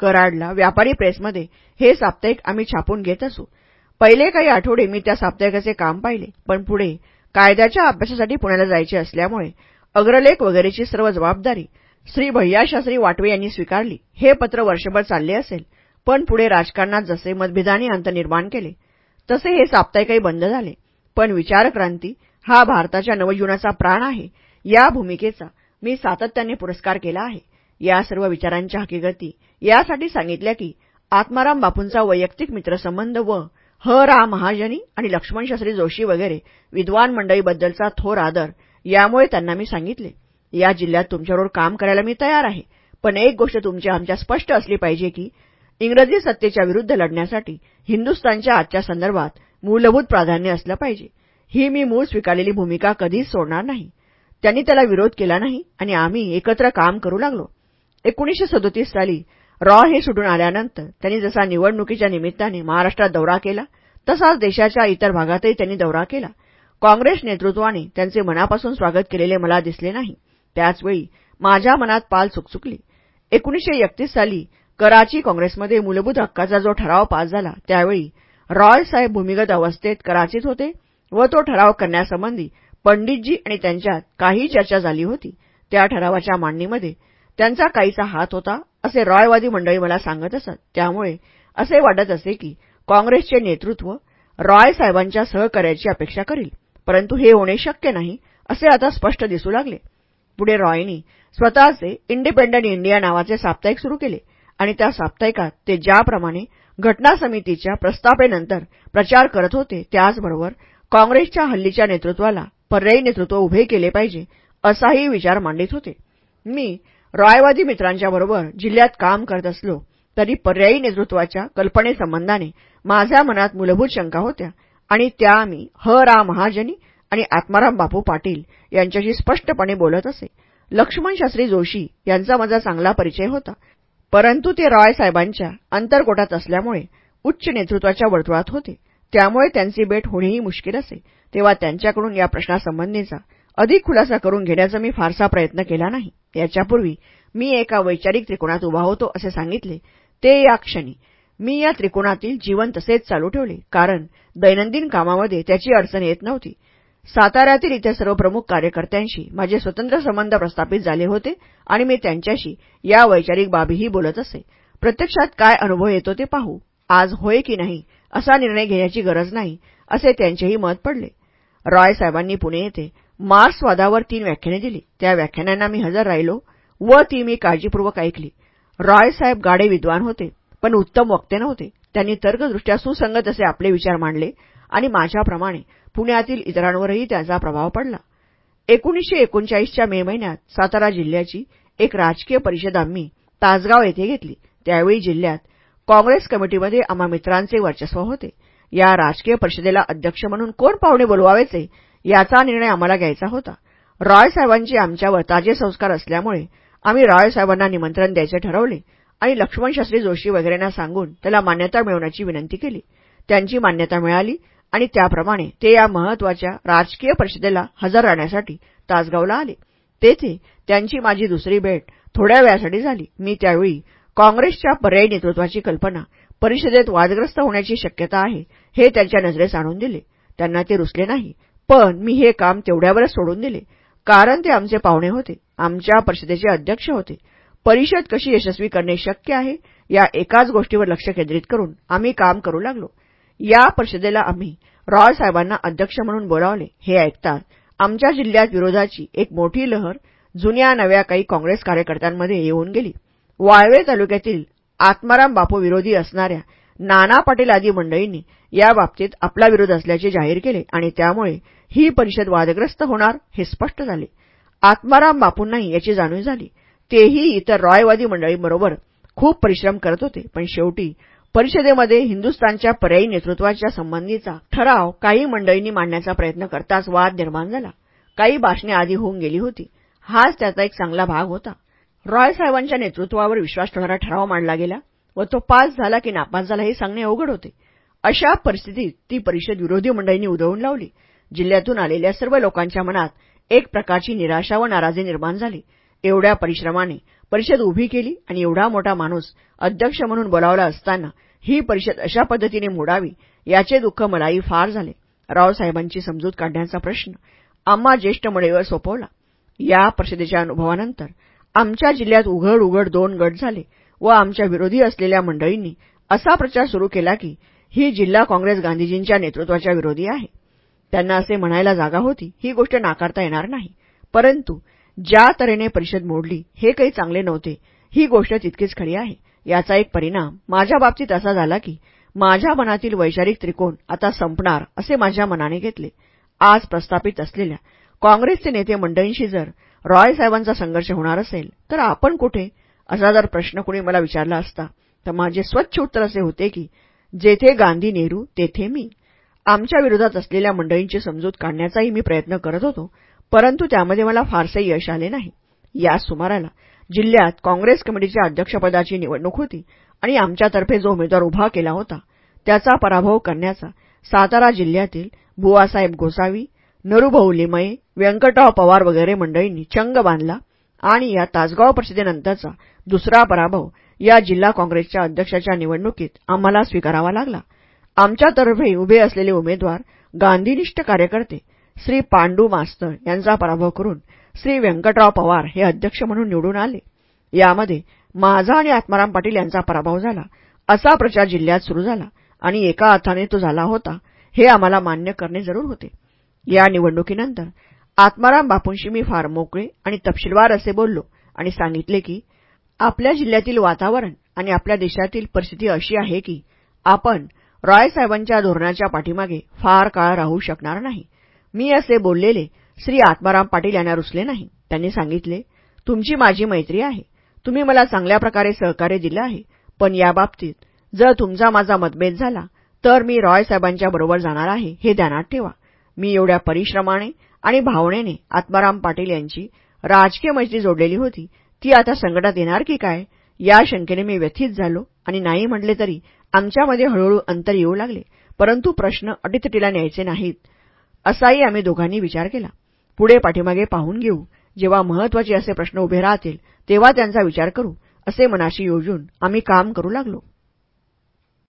कराडला व्यापारी प्रेसमध्ये हे साप्ताहिक आम्ही छापून घेत असू. पहिले काही आठवडे मी त्या साप्ताहिकाचे काम पाहिले पण पुढे कायद्याच्या अभ्यासासाठी पुण्याला जायचे असल्यामुळे अग्रलेख वगैरेची सर्व जबाबदारी श्री भैयाशास्त्री वाटवे यांनी स्वीकारली. हे पत्र वर्षभर चालले असेल. पण पुढे राजकारणात जसे मतभेदाने अंत निर्माण केले तसे हे साप्ताहिकही बंद झाले. पण विचारक्रांती हा भारताच्या नवजीवनाचा प्राण आहे. या भूमिकेचा मी सातत्याने पुरस्कार केला आहे. या सर्व विचारांच्या हकीकती यासाठी सांगितल्या की आत्माराम बापूंचा वैयक्तिक मित्रसंबंध व ह. रा. महाजनी आणि लक्ष्मणशास्त्री जोशी वगैरे विद्वान मंडळीबद्दलचा थोर आदर यामुळे त्यांना मी सांगितले. या जिल्ह्यात तुमच्याबरोबर काम करायला मी तयार आहे. पण एक गोष्ट तुमची आमच्या स्पष्ट असली पाहिजे की इंग्रजी सत्तेच्या विरुद्ध लढण्यासाठी हिंदुस्थानच्या आजच्या संदर्भात मूलभूत प्राधान्य असलं पाहिजे. ही मी मूळ स्वीकारलेली भूमिका कधीच सोडणार नाही. त्यांनी त्याला विरोध केला नाही आणि आम्ही एकत्र काम करू लागलो. एकोणीसशे सदोतीस साली रॉ हे सुटून आल्यानंतर त्यांनी जसा निवडणुकीच्या निमित्ताने महाराष्ट्रात दौरा केला तसाच देशाच्या इतर भागातही त्यांनी दौरा केला. काँग्रेस नेतृत्वाने त्यांचे मनापासून स्वागत केलेले मला दिसले नाही. त्याचवेळी माझ्या मनात पाल चुकचुकली. एकोणीसशे एकतीस साली कराची काँग्रेसमध्ये मूलभूत हक्काचा जो ठराव पास झाला त्यावेळी रॉय साहेब भूमिगत अवस्थेत कराचीत होते व तो ठराव करण्यासंबंधी पंडितजी आणि त्यांच्यात काही चर्चा झाली होती. त्या ठरावाच्या मांडणीमध्ये त्यांचा काहीसा हात होता असे रॉयवादी मंडळी मला सांगत असत. त्यामुळे असे वाटत असे की काँग्रेसचे नेतृत्व रॉय साहेबांच्या सहकार्याची अपेक्षा करील परंतु हे होणे शक्य नाही असे आता स्पष्ट दिसू लागले. पुढे रॉयनी स्वतःचे इंडिपेंडंट इंडिया नावाचे साप्ताहिक सुरू केले. आणि त्या साप्ताहिकात ते ज्याप्रमाणे घटना समितीच्या प्रस्तावनेनंतर प्रचार करत होते त्याचबरोबर काँग्रेसच्या हल्लीच्या नेतृत्वाला पर्यायी नेतृत्व उभे केले पाहिजे असाही विचार मांडित होते. मी रॉयवादी मित्रांच्या बरोबर जिल्ह्यात काम करत असलो तरी पर्यायी नेतृत्वाच्या कल्पनेसंबंधाने माझ्या मनात मूलभूत शंका होत्या आणि त्या मी ह रा महाजनी आणि आत्माराम बापू पाटील यांच्याशी स्पष्टपणे बोलत असे. लक्ष्मणशास्त्री जोशी यांचा माझा चांगला परिचय होता. परंतु ते रॉय साहेबांच्या अंतर्गोटात असल्यामुळे उच्च नेतृत्वाच्या वर्तुळात होते. त्यामुळे त्यांची भेट होणेही मुश्किल असे. तेव्हा त्यांच्याकडून या प्रश्नासंबंधीचा अधिक खुलासा करून घेण्याचा मी फारसा प्रयत्न केला नाही. याच्यापूर्वी मी एका वैचारिक त्रिकोणात उभा होतो असे सांगितले. ते या क्षणी मी या त्रिकोणातील जीवन तसेच चालू ठेवले. कारण दैनंदिन कामामध्ये त्याची अडचण येत नव्हती. साताऱ्यातील इतर सर्व प्रमुख कार्यकर्त्यांशी माझे स्वतंत्र संबंध प्रस्थापित झाले होते आणि मी त्यांच्याशी या वैचारिक बाबीही बोलत असे. प्रत्यक्षात काय अनुभव येतो ते पाहू. आज होय की नाही असा निर्णय घेण्याची गरज नाही असे त्यांचेही मत पडले. रॉय साहेबांनी पुणे येथे मार्क्सवादावर तीन व्याख्याने दिली. त्या व्याख्यानांना मी हजर राहिलो व ती मी काळजीपूर्वक ऐकली. रॉय साहेब गाडे विद्वान होते पण उत्तम वक्ते नव्हते. त्यांनी तर्कदृष्ट्या सुसंगत असे आपले विचार मांडले आणि माझ्याप्रमाणे पुण्यातील इतरांवरही त्याचा प्रभाव पडला. एकोणीसशे एकोणचाळीसच्या मे महिन्यात सातारा जिल्ह्याची एक राजकीय परिषद आम्ही तासगाव येथे घेतली. त्यावेळी जिल्ह्यात काँग्रेस कमिटीमध्ये आम्हा मित्रांचे वर्चस्व होते. या राजकीय परिषदेला अध्यक्ष म्हणून कोण पाहुणे बोलवावेचे याचा निर्णय आम्हाला घ्यायचा होता. रॉय साहेबांचे आमच्यावर ताजे संस्कार असल्यामुळे आम्ही रॉय साहेबांना निमंत्रण द्यायचे ठरवले आणि लक्ष्मणशास्त्री जोशी वगैरेंना सांगून त्याला मान्यता मिळवण्याची विनंती केली. त्यांची मान्यता मिळाली आणि त्याप्रमाणे ते या महत्त्वाच्या राजकीय परिषदेला हजर राहण्यासाठी तासगावला आले. तेथे त्यांची माझी दुसरी भेट थोड्या वेळासाठी झाली. मी त्यावेळी काँग्रेसच्या पर्यायी नेतृत्वाची कल्पना परिषदेत वादग्रस्त होण्याची शक्यता आहे हे त्यांच्या नजरेस आणून दिले. त्यांना ते रुसले नाही पण मी हे काम तेवढ्यावरच सोडून दिले कारण ते आमचे पाहुणे होते आमच्या परिषदेचे अध्यक्ष होते. परिषद कशी यशस्वी करणे शक्य आहे या एकाच गोष्टीवर लक्ष केंद्रित करून आम्ही काम करू लागलो. या परिषदेला आम्ही रॉय साहेबांना अध्यक्ष म्हणून बोलावले हे ऐकताच आमच्या जिल्ह्यात विरोधाची एक मोठी लहर जुन्या नव्या काही काँग्रेस कार्यकर्त्यांमध्ये येऊन गेली. वाळवे तालुक्यातील आत्माराम बापू विरोधी असणाऱ्या नाना पाटील आदी मंडळींनी याबाबतीत आपला विरोध असल्याचे जाहीर केले आणि त्यामुळे ही परिषद वादग्रस्त होणार हे स्पष्ट झाले. आत्माराम बापूंनाही याची जाणीव झाली. तेही इतर रॉयवादी मंडळींबरोबर खूप परिश्रम करत होते पण शेवटी परिषदेमध्ये हिंदुस्थानच्या पर्यायी नेतृत्वाच्या संबंधीचा ठराव काही मंडळींनी मांडण्याचा प्रयत्न करताच वाद निर्माण झाला. काही भाषणे आधी होऊन गेली होती. हाच त्याचा एक चांगला भाग होता. रॉय साहेबांच्या नेतृत्वावर विश्वास ठेवणारा ठराव मांडला गेला व तो पास झाला की नापास झाला हे सांगणे अवघड होते. अशा परिस्थितीत ती परिषद विरोधी मंडळींनी उधळून लावली. जिल्ह्यातून आलेल्या सर्व लोकांच्या मनात एक प्रकारची निराशा व नाराजी निर्माण झाली. एवढ्या परिश्रमाने परिषद उभी केली आणि एवढा मोठा माणूस अध्यक्ष म्हणून बोलावला असताना ही परिषद अशा पद्धतीने मोडावी याचे दुःख मलाही फार झाले. रावसाहेबांची समजूत काढण्याचा प्रश्न आम्हा ज्येष्ठ मंडळीवर सोपवला. या परिषदेच्या अनुभवानंतर आमच्या जिल्ह्यात उघड उघड दोन गट झाले व आमच्या विरोधी असलेल्या मंडळींनी असा प्रचार सुरू केला की ही जिल्हा काँग्रेस गांधीजींच्या नेतृत्वाच्या विरोधी आहे. त्यांना असे म्हणायला जागा होती ही गोष्ट नाकारता येणार नाही. परंतु ज्या तऱ्हेने परिषद मोडली हे काही चांगले नव्हते. ही गोष्ट तितकीच खरी आहे. याचा एक परिणाम माझ्या बाबतीत असा झाला की माझ्या मनातील वैचारिक त्रिकोण आता संपणार असे माझ्या मनाने घेतले. आज प्रस्थापित असलेल्या काँग्रेसचे नेते मंडळींशी जर रॉय साहेबांचा संघर्ष होणार असेल तर आपण कुठे? असा जर प्रश्न कुणी मला विचारला असता तर माझे स्वच्छ उत्तर असे होते की जेथे गांधी नेहरू तेथे मी. आमच्या विरोधात असलेल्या मंडळींची समजूत काढण्याचाही मी प्रयत्न करत होतो परंतु त्यामध्ये मला फारसे यश आले नाही. या सुमाराला जिल्ह्यात काँग्रेस कमिटीच्या अध्यक्षपदाची निवडणूक होती आणि आमच्यातर्फे जो उमेदवार उभा केला होता त्याचा पराभव करण्याचा सातारा जिल्ह्यातील बुवासाहेब गोसावी नरुभाऊ लिमये व्यंकटराव पवार वगैरे मंडळींनी चंग बांधला आणि या तासगाव परिषदेनंतरचा दुसरा पराभव या जिल्हा काँग्रेसच्या अध्यक्षाच्या निवडणुकीत आम्हाला स्वीकारावा लागला. आमच्यातर्फे उभे असलेले उमेदवार गांधीनिष्ठ कार्यकर्ते श्री पांडू मास्तर यांचा पराभव करून श्री व्यंकटराव पवार हे अध्यक्ष म्हणून निवडून आले. यामध्ये माझा आणि आत्माराम पाटील यांचा पराभव झाला. असा प्रचार जिल्ह्यात सुरू झाला आणि एका अर्थाने तो झाला होता हे आम्हाला मान्य करणे जरूर होते. या निवडणुकीनंतर आत्माराम बापूंशी मी फार मोकळे आणि तपशीलवार असे बोललो आणि सांगितले की आपल्या जिल्ह्यातील वातावरण आणि आपल्या देशातील परिस्थिती अशी आहे की आपण रॉयसाहेबांच्या धोरणाच्या पाठीमागे फार काळ राहू शकणार नाही. मी असे बोललेले श्री आत्माराम पाटील यांना रुचले नाही. त्यांनी सांगितले तुमची माझी मैत्री आहे. तुम्ही मला चांगल्या प्रकारे सहकार्य दिलं आहे. पण याबाबतीत जर तुमचा माझा मतभेद झाला तर मी रॉय साहेबांच्या बरोबर जाणार आहे हे ध्यानात ठेवा. मी एवढ्या परिश्रमाने आणि भावनेने आत्माराम पाटील यांची राजकीय मैत्री जोडलेली होती. ती आता संकटात येणार की काय? या शंकेने मी व्यथित झालो आणि नाही म्हटले तरी आमच्यामध्ये हळूहळू अंतर येऊ लागले. परंतु प्रश्न अटीतटीला न्यायचे नाहीत. असाही आम्ही दोघांनी विचार केला. पुढे पाठीमागे पाहून घेऊ. जेव्हा महत्त्वाचे असे प्रश्न उभे राहतील तेव्हा त्यांचा विचार करू असे मनाशी योजून आम्ही काम करू लागलो.